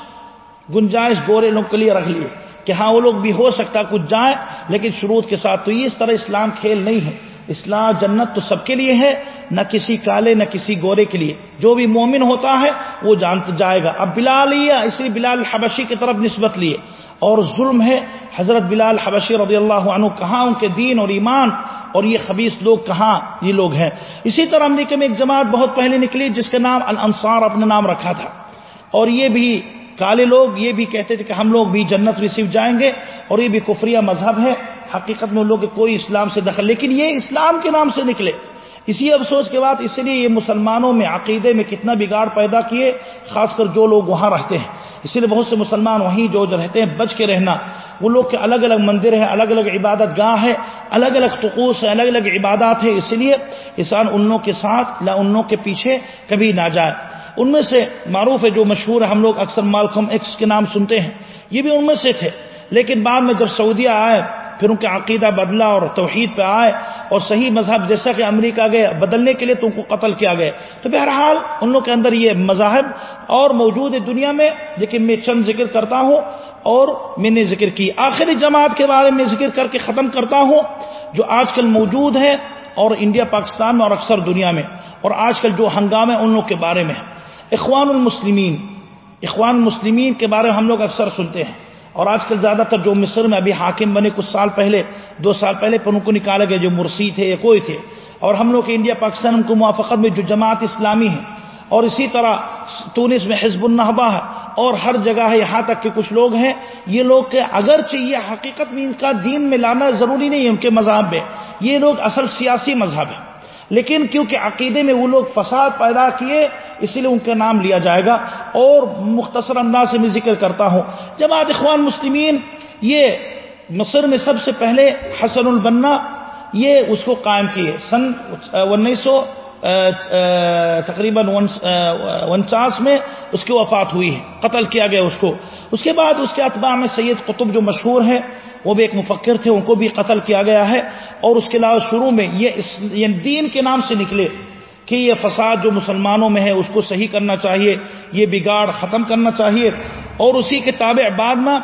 گنجائش گورے لوگ کے لیے رکھ لیے۔ کہ ہاں وہ لوگ بھی ہو سکتا کچھ جائیں، لیکن شروع کے ساتھ تو یہ اس طرح اسلام کھیل نہیں ہے۔ اسلام جنت تو سب کے لیے ہے، نہ کسی کالے، نہ کسی گورے کے لیے۔ جو بھی مومن ہوتا ہے، وہ جانتا جائے گا۔ اب بلال اس لیے بلال حبشی کی طرف نسبت لیے۔ اور ظلم ہے۔ حضرت بلال حبشی رضی اللہ عنہ، کہاں ان کے دین اور ایمان اور یہ خبیص لوگ کہاں یہ لوگ ہیں؟ اسی طرح امریکہ میں ایک جماعت بہت پہلے نکلی، جس کا نام الانصار اپنا نام رکھا تھا۔ اور یہ بھی کالے لوگ یہ بھی کہتے تھے کہ ہم لوگ بھی جنت ریسیو جائیں گے اور یہ بھی کفریہ مذہب ہے۔ حقیقت میں لوگ کوئی اسلام سے دخل، لیکن یہ اسلام کے نام سے نکلے۔ اسی افسوس کے بعد اس لیے یہ مسلمانوں میں عقیدے میں کتنا بگاڑ پیدا کیے، خاص کر جو لوگ وہاں رہتے ہیں۔ اسی لیے بہت سے مسلمان وہیں جو رہتے ہیں، بچ کے رہنا۔ وہ لوگ کے الگ الگ مندر ہیں، الگ الگ عبادت گاہ ہے الگ الگ طقوس ہے الگ الگ عبادات ہے اس لیے انسان انوں کے ساتھ یا انوں کے پیچھے کبھی نہ جائے۔ ان میں سے معروف ہے جو مشہور ہے، ہم لوگ اکثر مالکم ایکس کے نام سنتے ہیں۔ یہ بھی ان میں سے تھے۔ لیکن بعد میں جب سعودیہ آئے، پھر ان کا عقیدہ بدلا اور توحید پہ آئے اور صحیح مذہب، جیسا کہ امریکہ گئے بدلنے کے لیے تو ان کو قتل کیا گئے تو بہرحال ان لوگ کے اندر یہ مذاہب اور موجود ہے دنیا میں، لیکن میں چند ذکر کرتا ہوں اور میں نے ذکر کی۔ آخری جماعت کے بارے میں ذکر کر کے ختم کرتا ہوں، جو آج کل موجود ہے اور انڈیا، پاکستان میں اور اکثر دنیا میں۔ اور آج کل جو ہنگام ہے ان لوگ کے بارے میں اخوان المسلمین اخوان المسلمین کے بارے میں ہم لوگ اکثر سنتے ہیں۔ اور آج کل زیادہ تر جو مصر میں ابھی حاکم بنے کچھ سال پہلے، دو سال پہلے پر ان کو نکالے گئے جو مرسی تھے یا کوئی تھے۔ اور ہم لوگ انڈیا، پاکستان کو موافقت میں جو جماعت اسلامی ہے۔ اور اسی طرح تونس میں حزب النحبہ ہے۔ اور ہر جگہ ہے، یہاں تک کہ کچھ لوگ ہیں۔ یہ لوگ کہ اگر چاہیے حقیقت میں ان کا دین میں لانا ضروری نہیں ہے، ان کے مذہب میں۔ یہ لوگ اصل سیاسی مذہب ہے لیکن کیونکہ عقیدے میں وہ لوگ فساد پیدا کیے اسی لیے ان کا نام لیا جائے گا اور مختصر انداز سے میں ذکر کرتا ہوں۔ جماعت اخوان مسلمین، یہ مصر میں سب سے پہلے حسن البنا، یہ اس کو قائم کیے۔ سن انیس سو تقریباً انچاس میں اس کی وفات ہوئی ہے۔ قتل کیا گیا اس کو۔ اس کے بعد اس کے اتباع میں سید قطب جو مشہور ہیں، وہ بھی ایک مفکر تھے، ان کو بھی قتل کیا گیا ہے۔ اور اس کے علاوہ شروع میں یہ دین کے نام سے نکلے۔ کہ یہ فساد جو مسلمانوں میں ہے اس کو صحیح کرنا چاہیے، یہ بگاڑ ختم کرنا چاہیے۔ اور اسی کے تابع بعد میں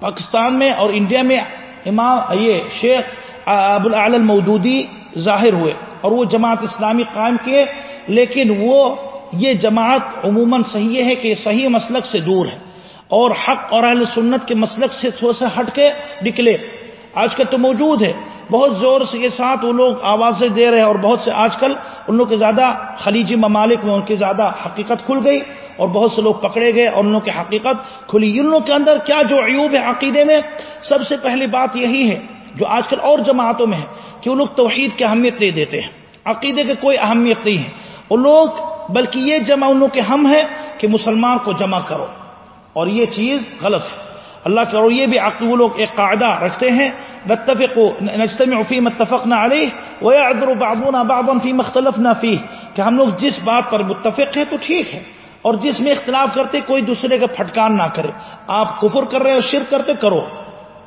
پاکستان میں اور انڈیا میں امام یہ شیخ ابو المودودی ظاہر ہوئے اور وہ جماعت اسلامی قائم کیے، لیکن وہ یہ جماعت عموماً صحیح ہے کہ صحیح مسلک سے دور ہے اور حق اور اہل سنت کے مسلک سے تھوڑا سا ہٹ کے نکلے۔ آج کل تو موجود ہے۔ بہت زور سے کے ساتھ وہ لوگ آوازیں دے رہے ہیں اور بہت سے آج کل ان لوگ کے زیادہ خلیجی ممالک میں ان کی زیادہ حقیقت کھل گئی اور بہت سے لوگ پکڑے گئے اور ان لوگوں کی حقیقت کھلی۔ ان لوگوں کے اندر کیا جو عیوب ہے عقیدے میں؟ سب سے پہلی بات یہی ہے جو آج کل اور جماعتوں میں ہے کہ وہ لوگ توحید کی اہمیت نہیں دیتے ہیں۔ عقیدے کی کوئی اہمیت نہیں ہے۔ وہ لوگ، بلکہ یہ جمع ان لوگ کے ہم ہے کہ مسلمان کو جمع کرو۔ اور یہ چیز غلط ہے۔ اللہ کے اور یہ بھی وہ لوگ ایک قاعدہ رکھتے ہیں نتفق نجتمع فی متفقنا علیہ ويعذر بعضنا بعضا فی مختلفنا فیہ۔ کہ ہم لوگ جس بات پر متفق ہیں تو ٹھیک ہے، اور جس میں اختلاف کرتے کوئی دوسرے کا پھٹکان نہ کرے۔ آپ کفر کر رہے ہو شرک کرتے کرو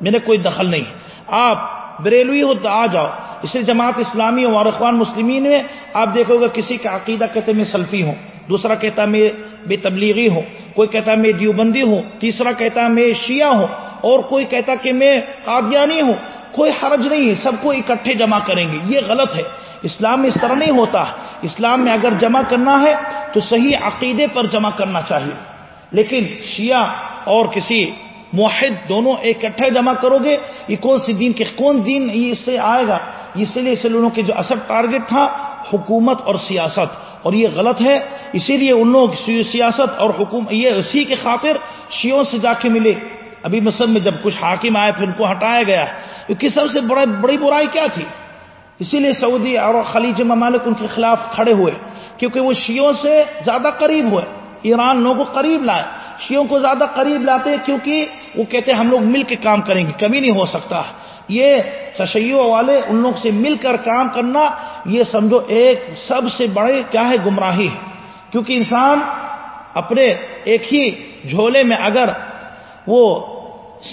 میرے کوئی دخل نہیں۔ آپ بریلوی ہو تو آ جاؤ۔ اسے جماعت اسلامی اور اخوان مسلمین میں آپ دیکھو گے کسی کا عقیدہ کہتے میں سلفی ہوں۔ دوسرا کہتا میں بے تبلیغی ہوں، کوئی کہتا میں دیوبندی ہوں، تیسرا کہتا میں شیعہ ہوں، اور کوئی کہتا کہ میں قادیانی ہوں، کوئی حرج نہیں ہے، سب کو اکٹھے جمع کریں گے، یہ غلط ہے۔ اسلام میں اس طرح نہیں ہوتا۔ اسلام میں اگر جمع کرنا ہے تو صحیح عقیدے پر جمع کرنا چاہیے۔ لیکن شیعہ اور کسی موحد دونوں اکٹھے جمع کرو گے، یہ کون سی دین کے کون دین یہ اس سے آئے گا؟ اس لیے اس لوگوں کے جو اصل ٹارگٹ تھا، حکومت اور سیاست۔ اور یہ غلط ہے، اسی لیے ان لوگ سیاست اور حکومت، یہ اسی کے خاطر شیوں سے جا کے ملے۔ ابھی مصر میں جب کچھ حاکم آئے، پھر ان کو ہٹایا گیا۔ کیونکہ سب سے بڑا، بڑی برائی کیا تھی؟ اسی لیے سعودی اور خلیج ممالک ان کے خلاف کھڑے ہوئے، کیونکہ وہ شیوں سے زیادہ قریب ہوئے۔ ایران لوگوں کو قریب لائے۔ شیوں کو زیادہ قریب لاتے کیونکہ وہ کہتے ہیں ہم لوگ مل کے کام کریں گے کبھی نہیں ہو سکتا۔ یہ تشیعوں والے ان لوگ سے مل کر کام کرنا، یہ سمجھو ایک سب سے بڑے کیا ہے، گمراہی ہے۔ کیونکہ انسان اپنے ایک ہی جھولے میں اگر وہ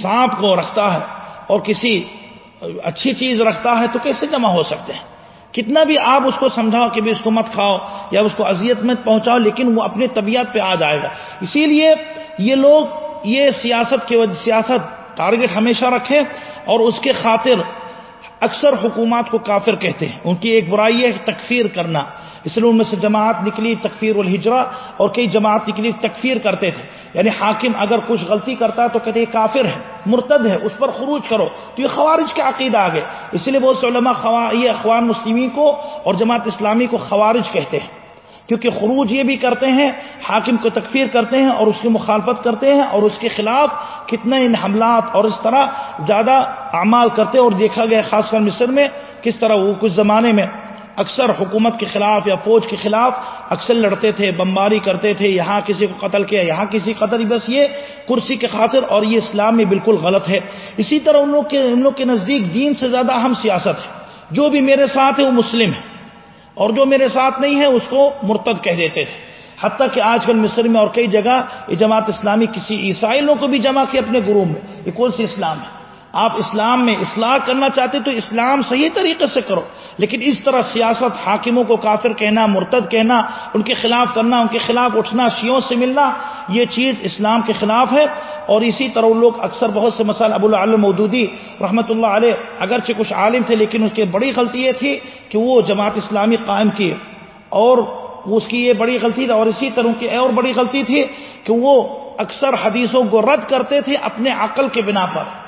سانپ کو رکھتا ہے اور کسی اچھی چیز رکھتا ہے، تو کیسے جمع ہو سکتے ہیں؟ کتنا بھی آپ اس کو سمجھاؤ کہ بھی اس کو مت کھاؤ یا اس کو اذیت مت پہنچاؤ، لیکن وہ اپنی طبیعت پہ آ جائے گا۔ اسی لیے یہ لوگ یہ سیاست کی وجہ، سیاست ٹارگٹ ہمیشہ رکھے اور اس کے خاطر اکثر حکومات کو کافر کہتے ہیں۔ ان کی ایک برائی ہے تکفیر کرنا۔ اس لیے ان میں سے جماعت نکلی تکفیر الحجرا اور کئی جماعت نکلی تکفیر کرتے تھے۔ یعنی حاکم اگر کچھ غلطی کرتا ہے تو کہتے ہیں کافر ہے، مرتد ہے، اس پر خروج کرو۔ تو یہ خوارج کے عقیدہ آگے۔ اس لیے بہت سے علماء یہ اخوان مسلمین کو اور جماعت اسلامی کو خوارج کہتے ہیں۔ کیونکہ خروج یہ بھی کرتے ہیں، حاکم کو تکفیر کرتے ہیں اور اس کی مخالفت کرتے ہیں اور اس کے خلاف کتنے ان حملات اور اس طرح زیادہ اعمال کرتے اور دیکھا گیا خاص کر مصر میں کس طرح وہ کچھ زمانے میں اکثر حکومت کے خلاف یا فوج کے خلاف اکثر لڑتے تھے، بمباری کرتے تھے، یہاں کسی کو قتل کیا، یہاں کسی قتل، بس یہ کرسی کے خاطر اور یہ اسلام میں بالکل غلط ہے۔ اسی طرح ان لوگ کے، ان لوگ کے نزدیک دین سے زیادہ اہم سیاست ہے۔ جو بھی میرے ساتھ ہے وہ مسلم ہے اور جو میرے ساتھ نہیں ہے اس کو مرتد کہہ دیتے تھے۔ حتیٰ کہ آج کل مصر میں اور کئی جگہ یہ جماعت اسلامی کسی عیسائی کو بھی جمع کیا اپنے گروہ میں، یہ کون سی اسلام ہے؟ آپ اسلام میں اصلاح کرنا چاہتے تو اسلام صحیح طریقے سے کرو، لیکن اس طرح سیاست حاکموں کو کافر کہنا، مرتد کہنا، ان کے خلاف کرنا، ان کے خلاف اٹھنا، شیوں سے ملنا، یہ چیز اسلام کے خلاف ہے۔ اور اسی طرح لوگ اکثر بہت سے مسائل ابو العلم مودودی رحمۃ اللہ علیہ اگرچہ کچھ عالم تھے، لیکن اس کی بڑی غلطی یہ تھی کہ وہ جماعت اسلامی قائم کیے۔ اور اس کی یہ بڑی غلطی تھی اور اسی طرح کی اور بڑی غلطی تھی کہ وہ اکثر حدیثوں کو رد کرتے تھے اپنے عقل کے بنا پر۔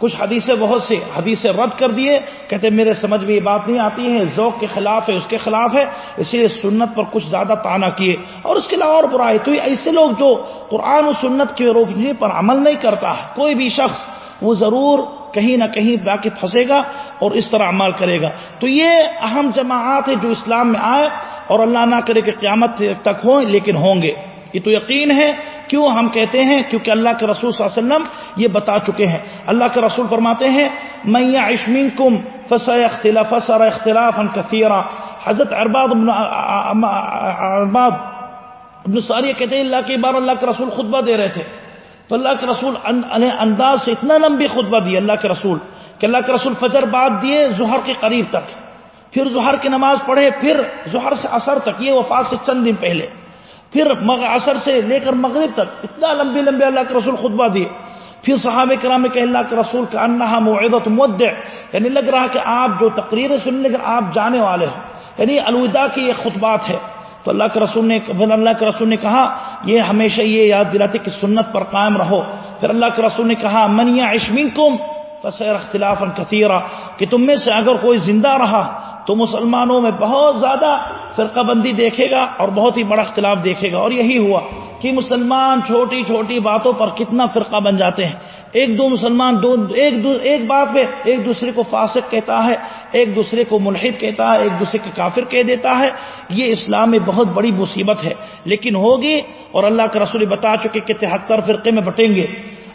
کچھ حدیثیں بہت سی حدیثیں رد کر دیے، کہتے میرے سمجھ میں یہ بات نہیں آتی ہے، ذوق کے خلاف ہے، اس کے خلاف ہے، اسی لیے سنت پر کچھ زیادہ تانا کیے۔ اور اس کے علاوہ اور برائے تو ایسے لوگ جو قرآن و سنت کے روکنے پر عمل نہیں کرتا ہے، کوئی بھی شخص وہ ضرور کہیں نہ کہیں باقی پھنسے گا اور اس طرح عمل کرے گا۔ تو یہ اہم جماعت ہے جو اسلام میں آئے اور اللہ نہ کرے کہ قیامت تک ہوں، لیکن ہوں گے۔ یہ تو یقین ہے کیوں ہم کہتے ہیں؟ کیونکہ اللہ کے رسول صلی اللہ علیہ وسلم یہ بتا چکے ہیں۔ اللہ کے رسول فرماتے ہیں میں عشمین کم فسر اختلاف فسر اختلاف کثیرہ حضرت ارباب ارباب ابن ساریہ کہتے ہیں، اللہ کی بار اللہ کے رسول خطبہ دے رہے تھے۔ تو اللہ کے رسول انداز سے اتنا لمبی خطبہ دی، اللہ کے رسول، کہ اللہ کے رسول فجر بعد دیے ظہر کے قریب تک۔ پھر ظہر کی نماز پڑھے، پھر ظہر سے اثر تک، یہ وفات سے چند دن پہلے۔ پھر اثر سے لے کر مغرب تک۔ اتنا لمبے لمبے اللہ کے رسول خطبہ دیے۔ پھر صحابہ کرام کہ اللہ کے رسول کا انہا معدت مدع یعنی لگ رہا کہ آپ جو تقریر سننے لیکن آپ جانے والے ہیں یعنی الوداع کی یہ خطبات ہے۔ تو اللہ کے رسول نے اللہ کے رسول نے کہا، یہ ہمیشہ یہ یاد دلاتے کہ سنت پر قائم رہو۔ پھر اللہ کے رسول نے کہا منیا اشمین کم فصیر اختلاف کثیرہ کہ تم میں سے اگر کوئی زندہ رہا تو مسلمانوں میں بہت زیادہ فرقہ بندی دیکھے گا اور بہت ہی بڑا اختلاف دیکھے گا اور یہی ہوا کہ مسلمان چھوٹی چھوٹی باتوں پر کتنا فرقہ بن جاتے ہیں۔ ایک دو مسلمان دو، ایک دو، ایک بات پہ ایک دوسرے کو فاسق کہتا ہے، ایک دوسرے کو ملحد کہتا ہے، ایک دوسرے کے کافر کہہ دیتا ہے۔ یہ اسلام میں بہت بڑی مصیبت ہے۔ لیکن ہوگی اور اللہ کا رسول بتا چکے کہ تہتر فرقے میں بٹیں گے۔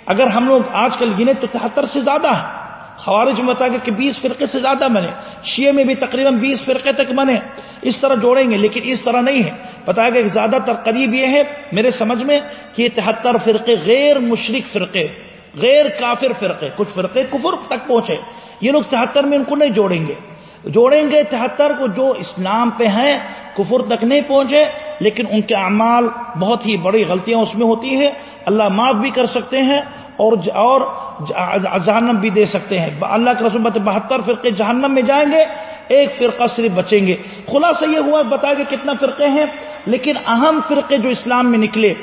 اگر ہم لوگ آج کل گنے تو تہتر سے زیادہ ہے خوارج میں بتا کہ بیس فرقے سے زیادہ بنے۔ شیعہ میں بھی تقریباً بیس فرقے تک بنے۔ اس طرح جوڑیں گے، لیکن اس طرح نہیں ہے۔ بتایا گیا کہ زیادہ تر قریب یہ ہے میرے سمجھ میں کہ یہ تہتر فرقے غیر مشرق فرقے، غیر کافر فرقے، کچھ فرقے کفر تک پہنچے۔ یہ لوگ تہتر میں ان کو نہیں جوڑیں گے۔ جوڑیں گے تہتر کو جو اسلام پہ ہیں، کفر تک نہیں پہنچے، لیکن ان کے اعمال بہت ہی بڑی غلطیاں اس میں ہوتی ہیں۔ اللہ معاف بھی کر سکتے ہیں اور اور جہنم بھی دے سکتے ہیں۔ اللہ کے رسول بہتر فرقے جہنم میں جائیں گے، ایک فرقہ صرف بچیں گے۔ خلاصہ یہ ہوا بتا کہ کتنا فرقے ہیں، لیکن اہم فرقے جو اسلام میں نکلے،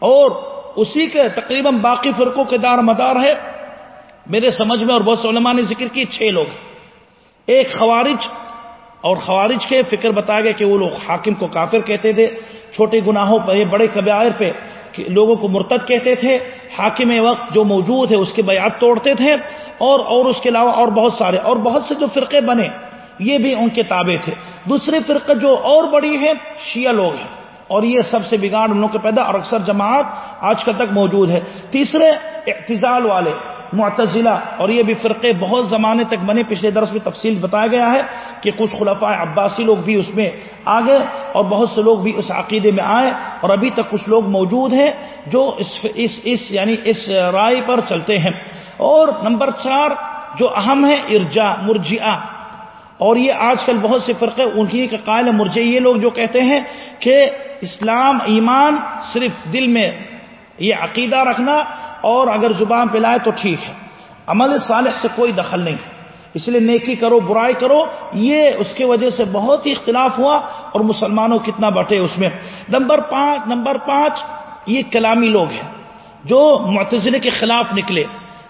اور اسی کے تقریباً باقی فرقوں کے دار مدار ہے میرے سمجھ میں اور بہت علماء نے ذکر کی، چھ لوگ ایک خوارج، اور خوارج کے فکر بتایا گیا کہ وہ لوگ حاکم کو کافر کہتے تھے۔ چھوٹے گناہوں پر بڑے کبائر پہ لوگوں کو مرتد کہتے تھے، حاکم وقت جو موجود ہے اس کے بیعت توڑتے تھے، اور اور اس کے علاوہ اور بہت سارے، اور بہت سے جو فرقے بنے، یہ بھی ان کے تابع تھے۔ دوسرے فرقے جو اور بڑی ہے، شیعہ لوگ ہیں۔ اور یہ سب سے بگاڑ ان لوگوں کے پیدا، اور اکثر جماعت آج کل تک موجود ہے۔ تیسرے، اعتزال والے۔ معتزلہ اور یہ بھی فرقے بہت زمانے تک بنے پچھلے درس میں تفصیل بتایا گیا ہے کہ کچھ خلفاء عباسی لوگ بھی اس میں آ گئے اور بہت سے لوگ بھی اس عقیدے میں آئے اور ابھی تک کچھ لوگ موجود ہیں جو اس اس, اس یعنی اس رائے پر چلتے ہیں۔ اور نمبر چار جو اہم ہے ارجا مرجیا اور یہ آج کل بہت سے فرقے انہیں کا قائل مرجے یہ لوگ جو کہتے ہیں کہ اسلام ایمان صرف دل میں یہ عقیدہ رکھنا اور اگر زبان پہ لائے تو ٹھیک ہے۔ عمل صالح سے کوئی دخل نہیں ہے۔ اس لیے نیکی کرو، برائی کرو۔ یہ اس کی وجہ سے بہت ہی اختلاف ہوا اور مسلمانوں کتنا بٹے اس میں۔ نمبر پانچ نمبر پانچ، یہ کلامی لوگ ہیں جو معتزلے کے خلاف نکلے۔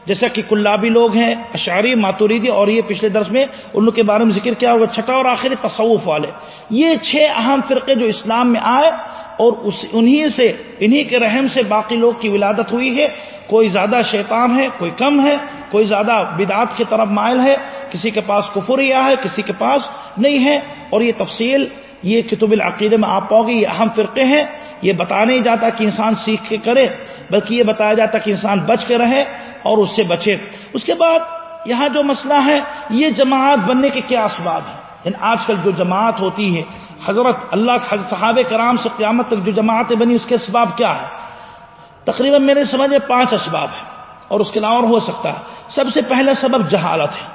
جیسا کہ کلابی لوگ ہیں، اشعری، ماتوریدی اور یہ پچھلے درس میں ان کے بارے میں ذکر کیا ہوگا چھٹا اور آخری تصوف والے۔ یہ چھ اہم فرقے جو اسلام میں آئے اور اس انہی سے، انہی کے رحم سے باقی لوگ کی ولادت ہوئی ہے۔ کوئی زیادہ شیطان ہے، کوئی کم ہے۔ کوئی زیادہ بدعات کی طرف مائل ہے۔ کسی کے پاس کفریا ہے، کسی کے پاس نہیں ہے۔ اور یہ تفصیل، یہ کتب العقیدے میں آپ پاؤ گے، یہ اہم فرقے ہیں۔ یہ بتایا نہیں جاتا کہ انسان سیکھ کے کرے، بلکہ یہ بتایا جاتا کہ انسان بچ کے رہے اور اس سے بچے۔ اس کے بعد یہاں جو مسئلہ ہے، یہ جماعت بننے کے کیا اسباب ہیں؟ یعنی آج کل جو جماعت ہوتی ہے حضرت اللہ صحابہ کرام سے قیامت تک جو جماعتیں بنی، اس کے اسباب کیا ہے تقریباً میرے سمجھ پانچ اسباب ہیں، اور اس کے علاوہ ہو سکتا ہے۔ سب سے پہلا سبب جہالت ہے۔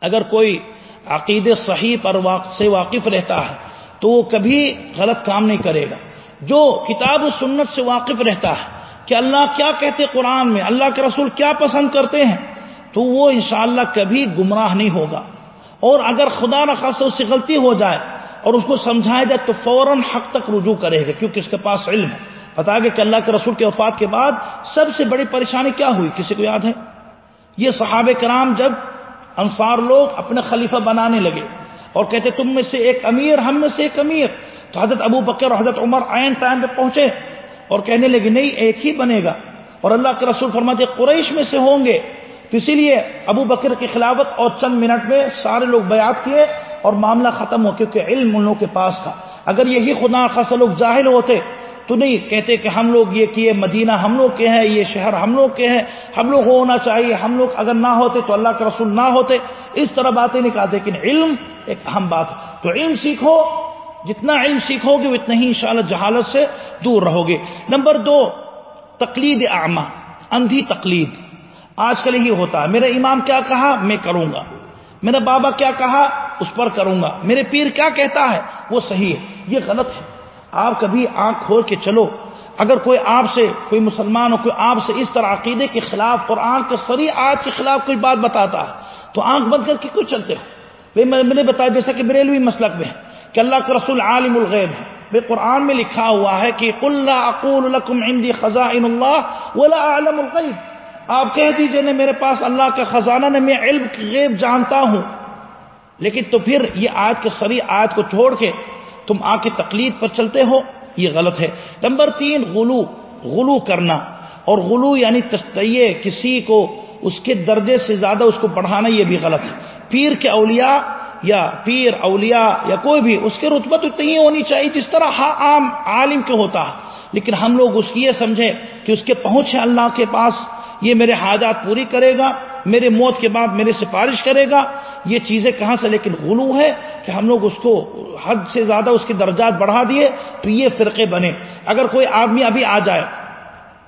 اگر کوئی عقید صحیح پر سے واقف رہتا ہے، تو وہ کبھی غلط کام نہیں کرے گا۔ جو کتاب و سنت سے واقف رہتا ہے کہ اللہ کیا کہتے قرآن میں، اللہ کے رسول کیا پسند کرتے ہیں، تو وہ انشاءاللہ کبھی گمراہ نہیں ہوگا۔ اور اگر خدا نخواستہ اس سے غلطی ہو جائے اور اس کو سمجھایا جائے تو فوراً حق تک رجوع کرے گا، کیونکہ اس کے پاس علم ہے۔ بتا گیا کہ اللہ کے رسول کے وفات کے بعد سب سے بڑی پریشانی کیا ہوئی؟ کسی کو یاد ہے؟ یہ صحابہ کرام جب انصار لوگ اپنے خلیفہ بنانے لگے اور کہتے، تم میں سے ایک امیر، ہم میں سے ایک امیر۔ تو حضرت ابو بکر اور حضرت عمر آئین ٹائم پہ پہنچے اور کہنے لگے، نہیں، ایک ہی بنے گا۔ اور اللہ کے رسول فرماتے، قریش میں سے ہوں گے۔ تو اسی لیے ابو بکر کی خلافت اور چند منٹ میں سارے لوگ بیعت کیے۔ اور معاملہ ختم ہو کیونکہ علم ان لوگوں کے پاس تھا۔ اگر یہی خدا خاص لوگ جاہل ہوتے تو نہیں کہتے کہ ہم لوگ یہ کیے، مدینہ ہم لوگ کے ہیں، یہ شہر ہم لوگ کے ہیں، ہم لوگ ہونا چاہیے، ہم لوگ اگر نہ ہوتے تو اللہ کے رسول نہ ہوتے۔ اس طرح باتیں نہیں کہتے لیکن علم ایک اہم بات ہے۔ تو علم سیکھو، جتنا علم سیکھو گے اتنا ہی انشاءاللہ جہالت سے دور رہو گے۔ نمبر دو، تقلید اعما اندھی تقلید۔ آج کل ہی ہوتا ہے۔ میرا امام کیا کہا؟ میں کروں گا۔ میرا بابا کیا کہا، اس پر کروں گا۔ میرے پیر کیا کہتا ہے؟ وہ صحیح ہے۔ یہ غلط ہے۔ آپ کبھی آنکھ کھول کے چلو۔ اگر کوئی آپ سے، کوئی مسلمان ہو، کوئی آپ سے اس طرح عقیدے کے خلاف قرآن کے سری آج کے خلاف کوئی بات بتاتا ہے، تو آنکھ بند کر کے کیوں چلتے ہو؟ میں نے بتایا جیسا کہ بریلوی مسلک میں ہے کہ اللہ کے رسول عالم الغیب ہے۔ بے قرآن میں لکھا ہوا ہے کہ اقول لکم عندی خزائن اللہ ولا عالم الغیب آپ کہہ دیجیے نے میرے پاس اللہ کا خزانہ نے میں علم غیب جانتا ہوں۔ لیکن تو پھر یہ آج کے سری آج کو چھوڑ کے تم آ کے تقلید پر چلتے ہو، یہ غلط ہے۔ نمبر تین، غلو غلو کرنا۔ اور غلو یعنی تشتیے کسی کو اس کے درجے سے زیادہ اس کو بڑھانا، یہ بھی غلط ہے۔ پیر کے اولیاء یا پیر، اولیاء یا کوئی بھی، اس کے رتبت اتنی ہونی چاہیے، جس طرح ہاں عام عالم کے ہوتا ہے۔ لیکن ہم لوگ اس کی یہ سمجھے کہ اس کے پہنچ ہے اللہ کے پاس یہ میرے حاجات پوری کرے گا، میرے موت کے بعد میرے سفارش کرے گا۔ یہ چیزیں کہاں سے؟ لیکن غلو ہے کہ ہم لوگ اس کو حد سے زیادہ اس کے درجات بڑھا دیے تو یہ فرقے بنے۔ اگر کوئی آدمی ابھی آ جائے،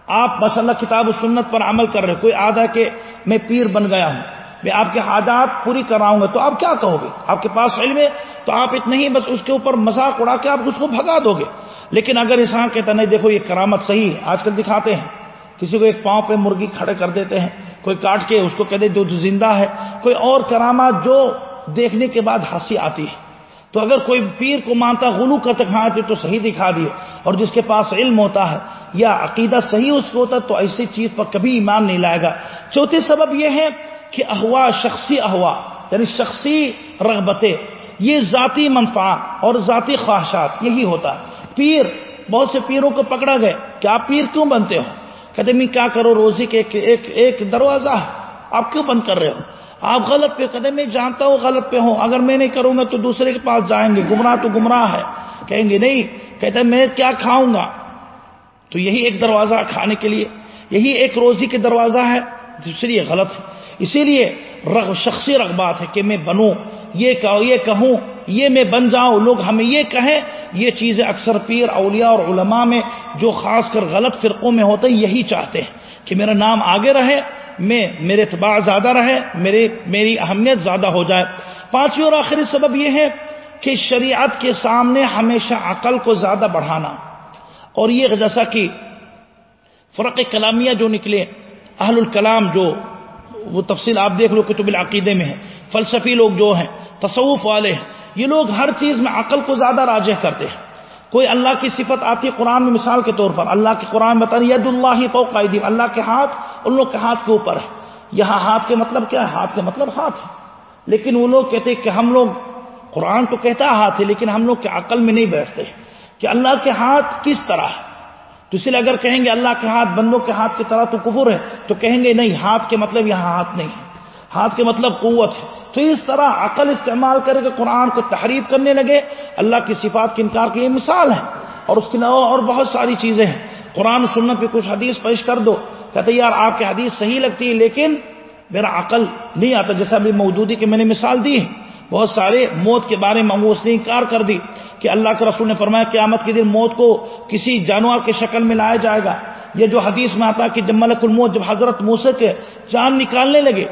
آپ مسئلہ کتاب و سنت پر عمل کر رہے، کوئی آدھا کہ میں پیر بن گیا ہوں، میں آپ کے حاجات پوری کراؤں گا، تو آپ کیا کہو گے؟ آپ کے پاس علم ہے تو آپ اتنا ہی بس اس کے اوپر مذاق اڑا کے آپ اس کو بھگا دو گے۔ لیکن اگر انسان کہتا نہیں دیکھو یہ کرامت صحیح ہے، آج کل دکھاتے ہیں۔ کسی کو ایک پاؤں پہ مرغی کھڑے کر دیتے ہیں، کوئی کاٹ کے اس کو کہتے جو زندہ ہے، کوئی اور کرامات جو دیکھنے کے بعد ہنسی آتی ہے۔ تو اگر کوئی پیر کو مانتا، غلو کرتے ہاں تو صحیح دکھا دیے۔ اور جس کے پاس علم ہوتا ہے یا عقیدہ صحیح اس کو ہوتا تو ایسی چیز پر کبھی ایمان نہیں لائے گا۔ چوتھی سبب یہ ہے کہ احوا شخصی احوا یعنی شخصی رغبتیں، یہ ذاتی منفع اور ذاتی خواہشات، یہی ہوتا ہے۔ پیر، بہت سے پیروں کو پکڑا گئے کہ آپ پیر کیوں بنتے ہو؟ کہتے میں کیا کرو روزی کے ایک ایک, ایک دروازہ ہے آپ کیوں بند کر رہے ہو? آپ غلط پہ کہتے میں جانتا ہوں غلط پہ ہوں اگر میں نہیں کروں گا تو دوسرے کے پاس جائیں گے گمراہ تو گمراہ ہے۔ کہیں گے نہیں کہتے میں کیا کھاؤں گا؟ تو یہی ایک دروازہ کھانے کے لیے یہی ایک روزی کے دروازہ ہے دوسری یہ غلط ہے۔ اسی لیے رغ شخصی رغبات ہے کہ میں بنوں یہ کہوں۔ یہ میں بن جاؤں، لوگ ہمیں یہ کہیں، یہ چیزیں اکثر پیر، اولیاء اور علماء میں جو خاص کر غلط فرقوں میں ہوتے ہیں یہی چاہتے ہیں کہ میرا نام آگے رہے، میں، میرے اعتبار زیادہ رہے، میرے، میری اہمیت زیادہ ہو جائے۔ پانچویں اور آخری سبب یہ ہے کہ شریعت کے سامنے ہمیشہ عقل کو زیادہ بڑھانا۔ اور یہ جیسا کہ فرق کلامیہ جو نکلے، اہل الکلام جو، وہ تفصیل آپ دیکھ لو کتب العقیدے میں ہے۔ فلسفی لوگ جو ہیں، تصوف والے ہیں یہ لوگ ہر چیز میں عقل کو زیادہ راجہ کرتے ہیں۔ کوئی اللہ کی صفت آتی ہے قرآن میں مثال کے طور پر، اللہ کے قرآن بتا ید اللہ فوق قائدیم اللہ کے ہاتھ، ان لوگ کے ہاتھ کے اوپر ہے۔ یہاں ہاتھ کے مطلب کیا ہے؟ ہاتھ کے مطلب ہاتھ ہے۔ لیکن وہ لوگ کہتے کہ ہم لوگ، قرآن تو کہتا ہے ہاتھ ہے، لیکن ہم لوگ کے عقل میں نہیں بیٹھتے کہ اللہ کے ہاتھ کس طرح ہے؟ تو اس لیے اگر کہیں گے اللہ کے ہاتھ بندوں کے ہاتھ کی طرح تو کفر ہے، تو کہیں گے نہیں، ہاتھ کے مطلب یہاں ہاتھ نہیں ہے۔ ہاتھ کے مطلب قوت ہے۔ تو اس طرح عقل استعمال کرے کہ قرآن کو تحریف کرنے لگے۔ اللہ کی صفات کے انکار کی یہ مثال ہے۔ اور اس کے علاوہ اور بہت ساری چیزیں ہیں۔ قرآن سنت پہ کچھ حدیث پیش کر دو۔ کہتے یار، آپ کی حدیث صحیح لگتی ہے، لیکن میرا عقل نہیں آتا۔ جیسا ابھی مودودی کی میں نے مثال دی ہے۔ بہت سارے موت کے بارے میں اس نے انکار کر دی کہ اللہ کے رسول نے فرمایا، قیامت کے دن موت کو کسی جانور کے شکل میں لایا جائے گا۔ یہ جو حدیث میں آتا کہ جب ملک الموت، جب حضرت موسے کے جان نکالنے لگے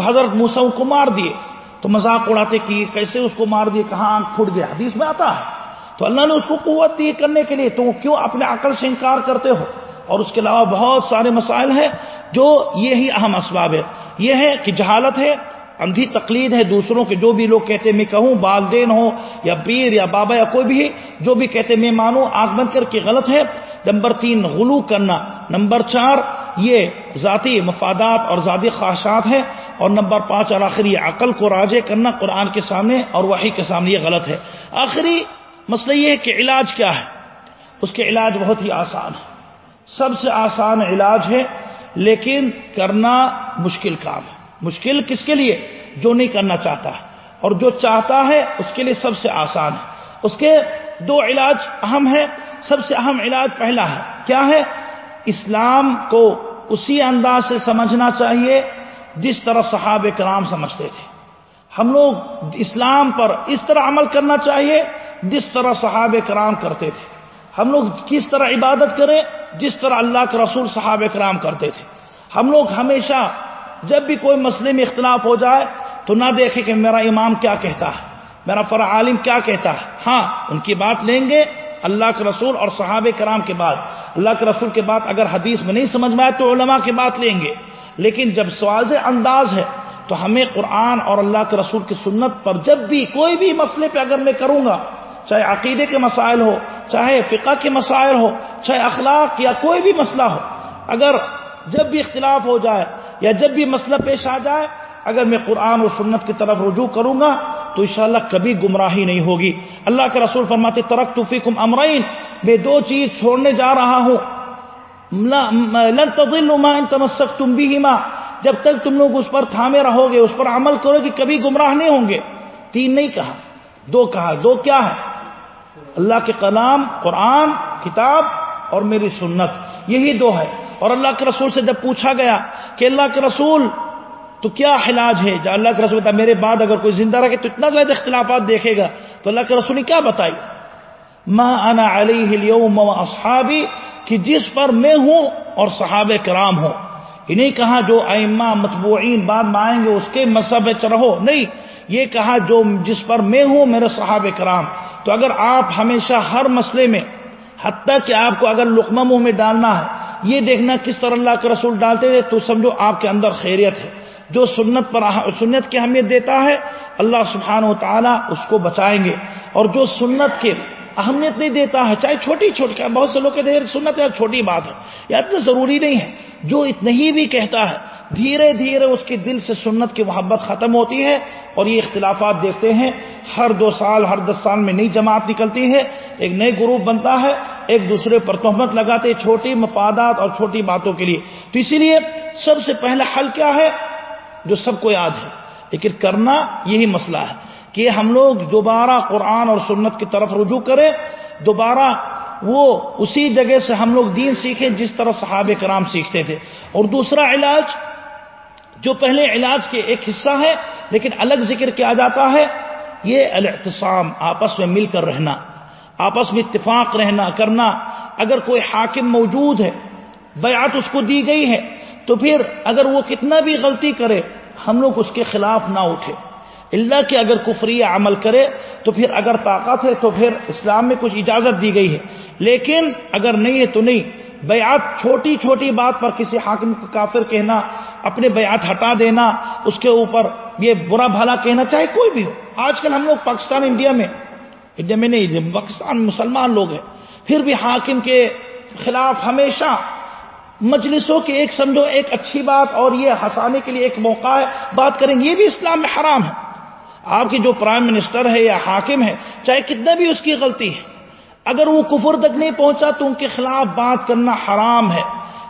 تو حضرت موسا کو مار دیے۔ تو مذاق اڑاتے کہ کیسے اس کو مار دیے، کہاں آنکھ پھٹ گیا حدیث میں آتا ہے۔ تو اللہ نے اس کو قوت دی کرنے کے لیے۔ تو کیوں اپنے عقل سے انکار کرتے ہو؟ اور اس کے علاوہ بہت سارے مسائل ہیں جو یہی اہم اسباب ہے یہ ہے کہ جہالت ہے، اندھی تقلید ہے دوسروں کے۔ جو بھی لوگ کہتے میں کہوں، والدین ہو یا پیر یا بابا یا کوئی بھی جو بھی کہتے میں مانوں آگ بند کر کے غلط ہے۔ نمبر تین، غلو کرنا۔ نمبر چار، یہ ذاتی مفادات اور ذاتی خواہشات ہے اور نمبر پانچ، اور آخری عقل کو راجے کرنا قرآن کے سامنے اور وہی کے سامنے، یہ غلط ہے۔ آخری مسئلہ یہ ہے کہ علاج کیا ہے۔ اس کے علاج بہت ہی آسان ہے سب سے آسان علاج ہے، لیکن کرنا مشکل کام ہے۔ مشکل کس کے لیے؟ جو نہیں کرنا چاہتا۔ ہے اور جو چاہتا ہے، اس کے لیے سب سے آسان ہے۔ اس کے دو علاج اہم ہے سب سے اہم علاج پہلا ہے، کیا ہے؟ اسلام کو اسی انداز سے سمجھنا چاہیے جس طرح صحاب کرام سمجھتے تھے۔ ہم لوگ اسلام پر اس طرح عمل کرنا چاہیے جس طرح صحاب کرام کرتے تھے۔ ہم لوگ کس طرح عبادت کریں جس طرح اللہ کے رسول صحاب کرام کرتے تھے۔ ہم لوگ ہمیشہ جب بھی کوئی مسئلے میں اختلاف ہو جائے تو نہ دیکھیں کہ میرا امام کیا کہتا ہے، میرا فرا عالم کیا کہتا ہے۔ ہاں ان کی بات لیں گے اللہ کے رسول اور صحاب کرام کے بعد۔ اللہ کے رسول کے بعد اگر حدیث میں نہیں سمجھ میں آئے تو علماء کی بات لیں گے۔ لیکن جب سواز انداز ہے، تو ہمیں قرآن اور اللہ کے رسول کی سنت پر جب بھی کوئی بھی مسئلے پہ اگر میں کروں گا، چاہے عقیدے کے مسائل ہو، چاہے فقہ کے مسائل ہو، چاہے اخلاق یا کوئی بھی مسئلہ ہو، اگر جب بھی اختلاف ہو جائے یا جب بھی مسئلہ پیش آ جائے، اگر میں قرآن اور سنت کی طرف رجوع کروں گا، تو انشاءاللہ کبھی گمراہی نہیں ہوگی۔ اللہ کے رسول فرماتے ترک توفیقم امرین، میں دو چیز چھوڑنے جا رہا ہوں۔ لن تمسک تم بھی ماں جب تک تم لوگ اس پر تھامے رہو گے، اس پر عمل کرو گے، کبھی گمراہ نہیں ہوں گے۔ تین نہیں کہا، دو کہا، دو کیا ہے؟ اللہ کے کلام، قرآن، کتاب اور میری سنت، یہی دو ہے۔ اور اللہ کے رسول سے جب پوچھا گیا کہ اللہ کے رسول، تو کیا علاج ہے؟ جب اللہ کے رسول میرے بعد اگر کوئی زندہ رہے تو اتنا زیادہ اختلافات دیکھے گا۔ تو اللہ کے رسول نے کیا بتائی؟ ما انا علیہ اليوم اصحابی کہ جس پر میں ہوں اور صحابہ کرام ہوں۔ انہیں کہا جو ائمہ مطبوعین بعد میں آئیں گے اس کے مذہب رہو نہیں، یہ کہا جو جس پر میں ہوں، میرے صحابہ کرام۔ تو اگر آپ ہمیشہ ہر مسئلے میں، حتیٰ کہ آپ کو اگر لقمہ منہ میں ڈالنا ہے، یہ دیکھنا کس طرح اللہ کے رسول ڈالتے تھے، تو سمجھو آپ کے اندر خیریت ہے۔ جو سنت پر سنت کی اہمیت دیتا ہے، اللہ سبحانہ و تعالیٰ اس کو بچائیں گے۔ اور جو سنت کے اہمیت نہیں دیتا ہے، چاہے چھوٹی چھوٹی بہت سے لوگ کہتے ہیں سنت ہے چھوٹی بات ہے۔ یا اتنا ضروری نہیں ہے۔ جو اتنا ہی بھی کہتا ہے، دھیرے دھیرے اس کے دل سے سنت کی محبت ختم ہوتی ہے اور یہ اختلافات دیکھتے ہیں۔ ہر دو سال، ہر دس سال میں نئی جماعت نکلتی ہے۔ ایک نئے گروپ بنتا ہے، ایک دوسرے پر تہمت لگاتے چھوٹی مفادات اور چھوٹی باتوں کے لیے۔ تو اسی لیے سب سے پہلا حل کیا ہے؟ جو سب کو یاد ہے۔ لیکن کرنا یہی مسئلہ ہے۔ کہ ہم لوگ دوبارہ قرآن اور سنت کی طرف رجوع کریں، دوبارہ وہ اسی جگہ سے ہم لوگ دین سیکھیں جس طرح صحاب کرام سیکھتے تھے۔ اور دوسرا علاج، جو پہلے علاج کے ایک حصہ ہے، لیکن الگ ذکر کیا جاتا ہے، یہ الاعتصام، آپس میں مل کر رہنا، آپس میں اتفاق رہنا، کرنا۔ اگر کوئی حاکم موجود ہے، بیعت اس کو دی گئی ہے، تو پھر اگر وہ کتنا بھی غلطی کرے، ہم لوگ اس کے خلاف نہ اٹھے اللہ کہ اگر کفری عمل کرے تو پھر اگر طاقت ہے تو پھر اسلام میں کچھ اجازت دی گئی ہے۔ لیکن اگر نہیں ہے تو نہیں۔ بیعت چھوٹی چھوٹی بات پر کسی حاکم کو کافر کہنا، اپنے بیعت ہٹا دینا، اس کے اوپر یہ برا بھلا کہنا، چاہے کوئی بھی ہو۔ آج کل ہم لوگ پاکستان، انڈیا میں انڈیا میں نہیں پاکستان مسلمان لوگ ہیں۔ پھر بھی حاکم کے خلاف ہمیشہ مجلسوں کی ایک، سمجھو، ایک اچھی بات اور یہ ہنسانے کے لیے ایک موقع ہے۔ بات کریں گے، یہ بھی اسلام میں حرام ہے۔ آپ کی جو پرائم منسٹر ہے یا حاکم ہے، چاہے کتنا بھی اس کی غلطی ہے، اگر وہ کفر تک نہیں پہنچا تو ان کے خلاف بات کرنا حرام ہے،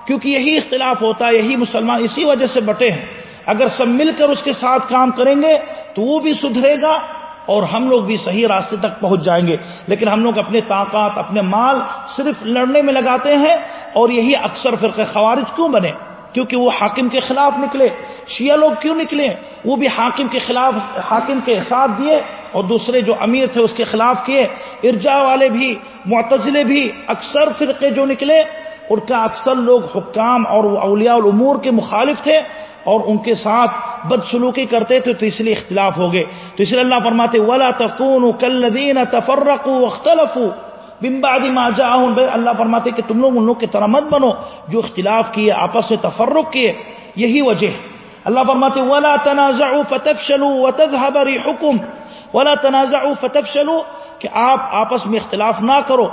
کیونکہ یہی اختلاف ہوتا ہے، یہی مسلمان اسی وجہ سے بٹے ہیں۔ اگر سب مل کر اس کے ساتھ کام کریں گے تو وہ بھی سدھرے گا اور ہم لوگ بھی صحیح راستے تک پہنچ جائیں گے۔ لیکن ہم لوگ اپنے طاقت، اپنے مال صرف لڑنے میں لگاتے ہیں اور یہی اکثر فرق خوارج کیوں بنے؟ کیونکہ وہ حاکم کے خلاف نکلے۔ شیعہ لوگ کیوں نکلے؟ وہ بھی حاکم کے خلاف، حاکم کے ساتھ دیے اور دوسرے جو امیر تھے اس کے خلاف کیے۔ ارجا والے بھی، معتزلے بھی، اکثر فرقے جو نکلے، ان کا اکثر لوگ حکام اور اولیاء الامور کے مخالف تھے اور ان کے ساتھ بدسلوکی کرتے تھے، تو اس لیے اختلاف ہو گئے۔ تو اس لیے اللہ فرماتے، ولا تکون کلین تفرق بمبادی ما جاؤں اللہ فرماتے کہ تم لوگ ان لوگ کی طرح مت بنو، جو اختلاف کیے، آپس سے تفرق کیے، یہی وجہ ہے۔ اللہ فرماتے ولا تنازعوا فتفشلوا وتذهب ريحكم۔ ولا تنازعوا فتفشلوا، کہ آپ آپس میں اختلاف نہ کرو۔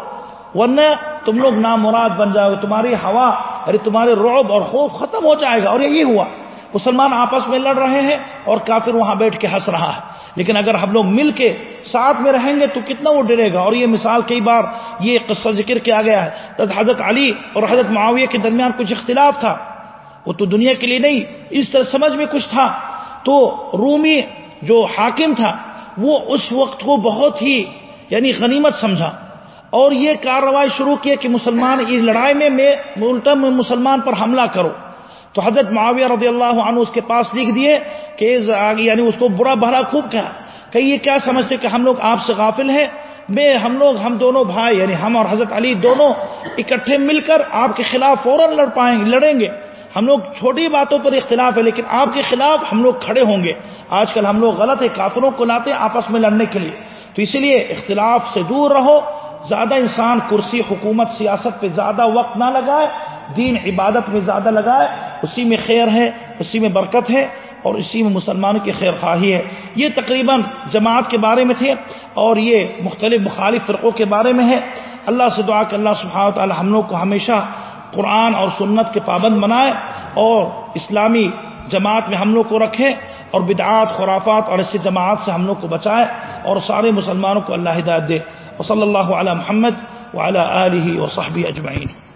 ورنہ تم لوگ نامراد بن جاؤ گے تمہاری ہوا ارے تمہارے رعب اور خوف ختم ہو جائے گا۔ اور یہی ہوا۔ مسلمان آپس میں لڑ رہے ہیں اور کافر وہاں بیٹھ کے ہنس رہا ہے۔ لیکن اگر ہم لوگ مل کے ساتھ میں رہیں گے تو کتنا وہ ڈرے گا؟ اور یہ مثال کئی بار یہ قصہ ذکر کیا گیا ہے۔ حضرت علی اور حضرت معاویہ کے درمیان کچھ اختلاف تھا۔ وہ تو دنیا کے لیے نہیں، اس طرح سمجھ میں کچھ تھا۔ تو رومی جو حاکم تھا، وہ اس وقت کو بہت ہی یعنی غنیمت سمجھا۔ اور یہ کارروائی شروع کی کہ مسلمان اس لڑائی میں میں مسلمان پر حملہ کرو۔ تو حضرت معاویہ رضی اللہ عنہ اس کے پاس لکھ دیے کہ یعنی اس کو برا بھلا خوب کہا۔ کہ یہ کیا سمجھتے کہ ہم لوگ آپ سے غافل ہیں؟ میں ہم لوگ ہم دونوں بھائی یعنی ہم اور حضرت علی دونوں اکٹھے مل کر آپ کے خلاف فوراً لڑ پائیں گے لڑیں گے۔ ہم لوگ چھوٹی باتوں پر اختلاف ہے، لیکن آپ کے خلاف ہم لوگ کھڑے ہوں گے۔ آج کل ہم لوگ غلط ہے کافروں کو لاتے آپس میں لڑنے کے لیے۔ تو اسی لیے اختلاف سے دور رہو۔ زیادہ انسان کرسی، حکومت، سیاست پہ زیادہ وقت نہ لگائے۔ دین عبادت میں زیادہ لگائے، اسی میں خیر ہے، اسی میں برکت ہے اور اسی میں مسلمانوں کی خیر خواہی ہے۔ یہ تقریباً جماعت کے بارے میں تھے اور یہ مختلف مخالف فرقوں کے بارے میں ہے۔ اللہ سے دعا کہ اللہ سبحانہ تعالی ہم لوگ کو ہمیشہ قرآن اور سنت کے پابند بنائے اور اسلامی جماعت میں ہم لوگ کو رکھے اور بدعات، خرافات اور ایسی جماعت سے ہم لوگ کو بچائے اور سارے مسلمانوں کو اللہ ہدایت دے۔ وصلی اللہ علی محمد وعلی آلہ وصحبہ اجمعین۔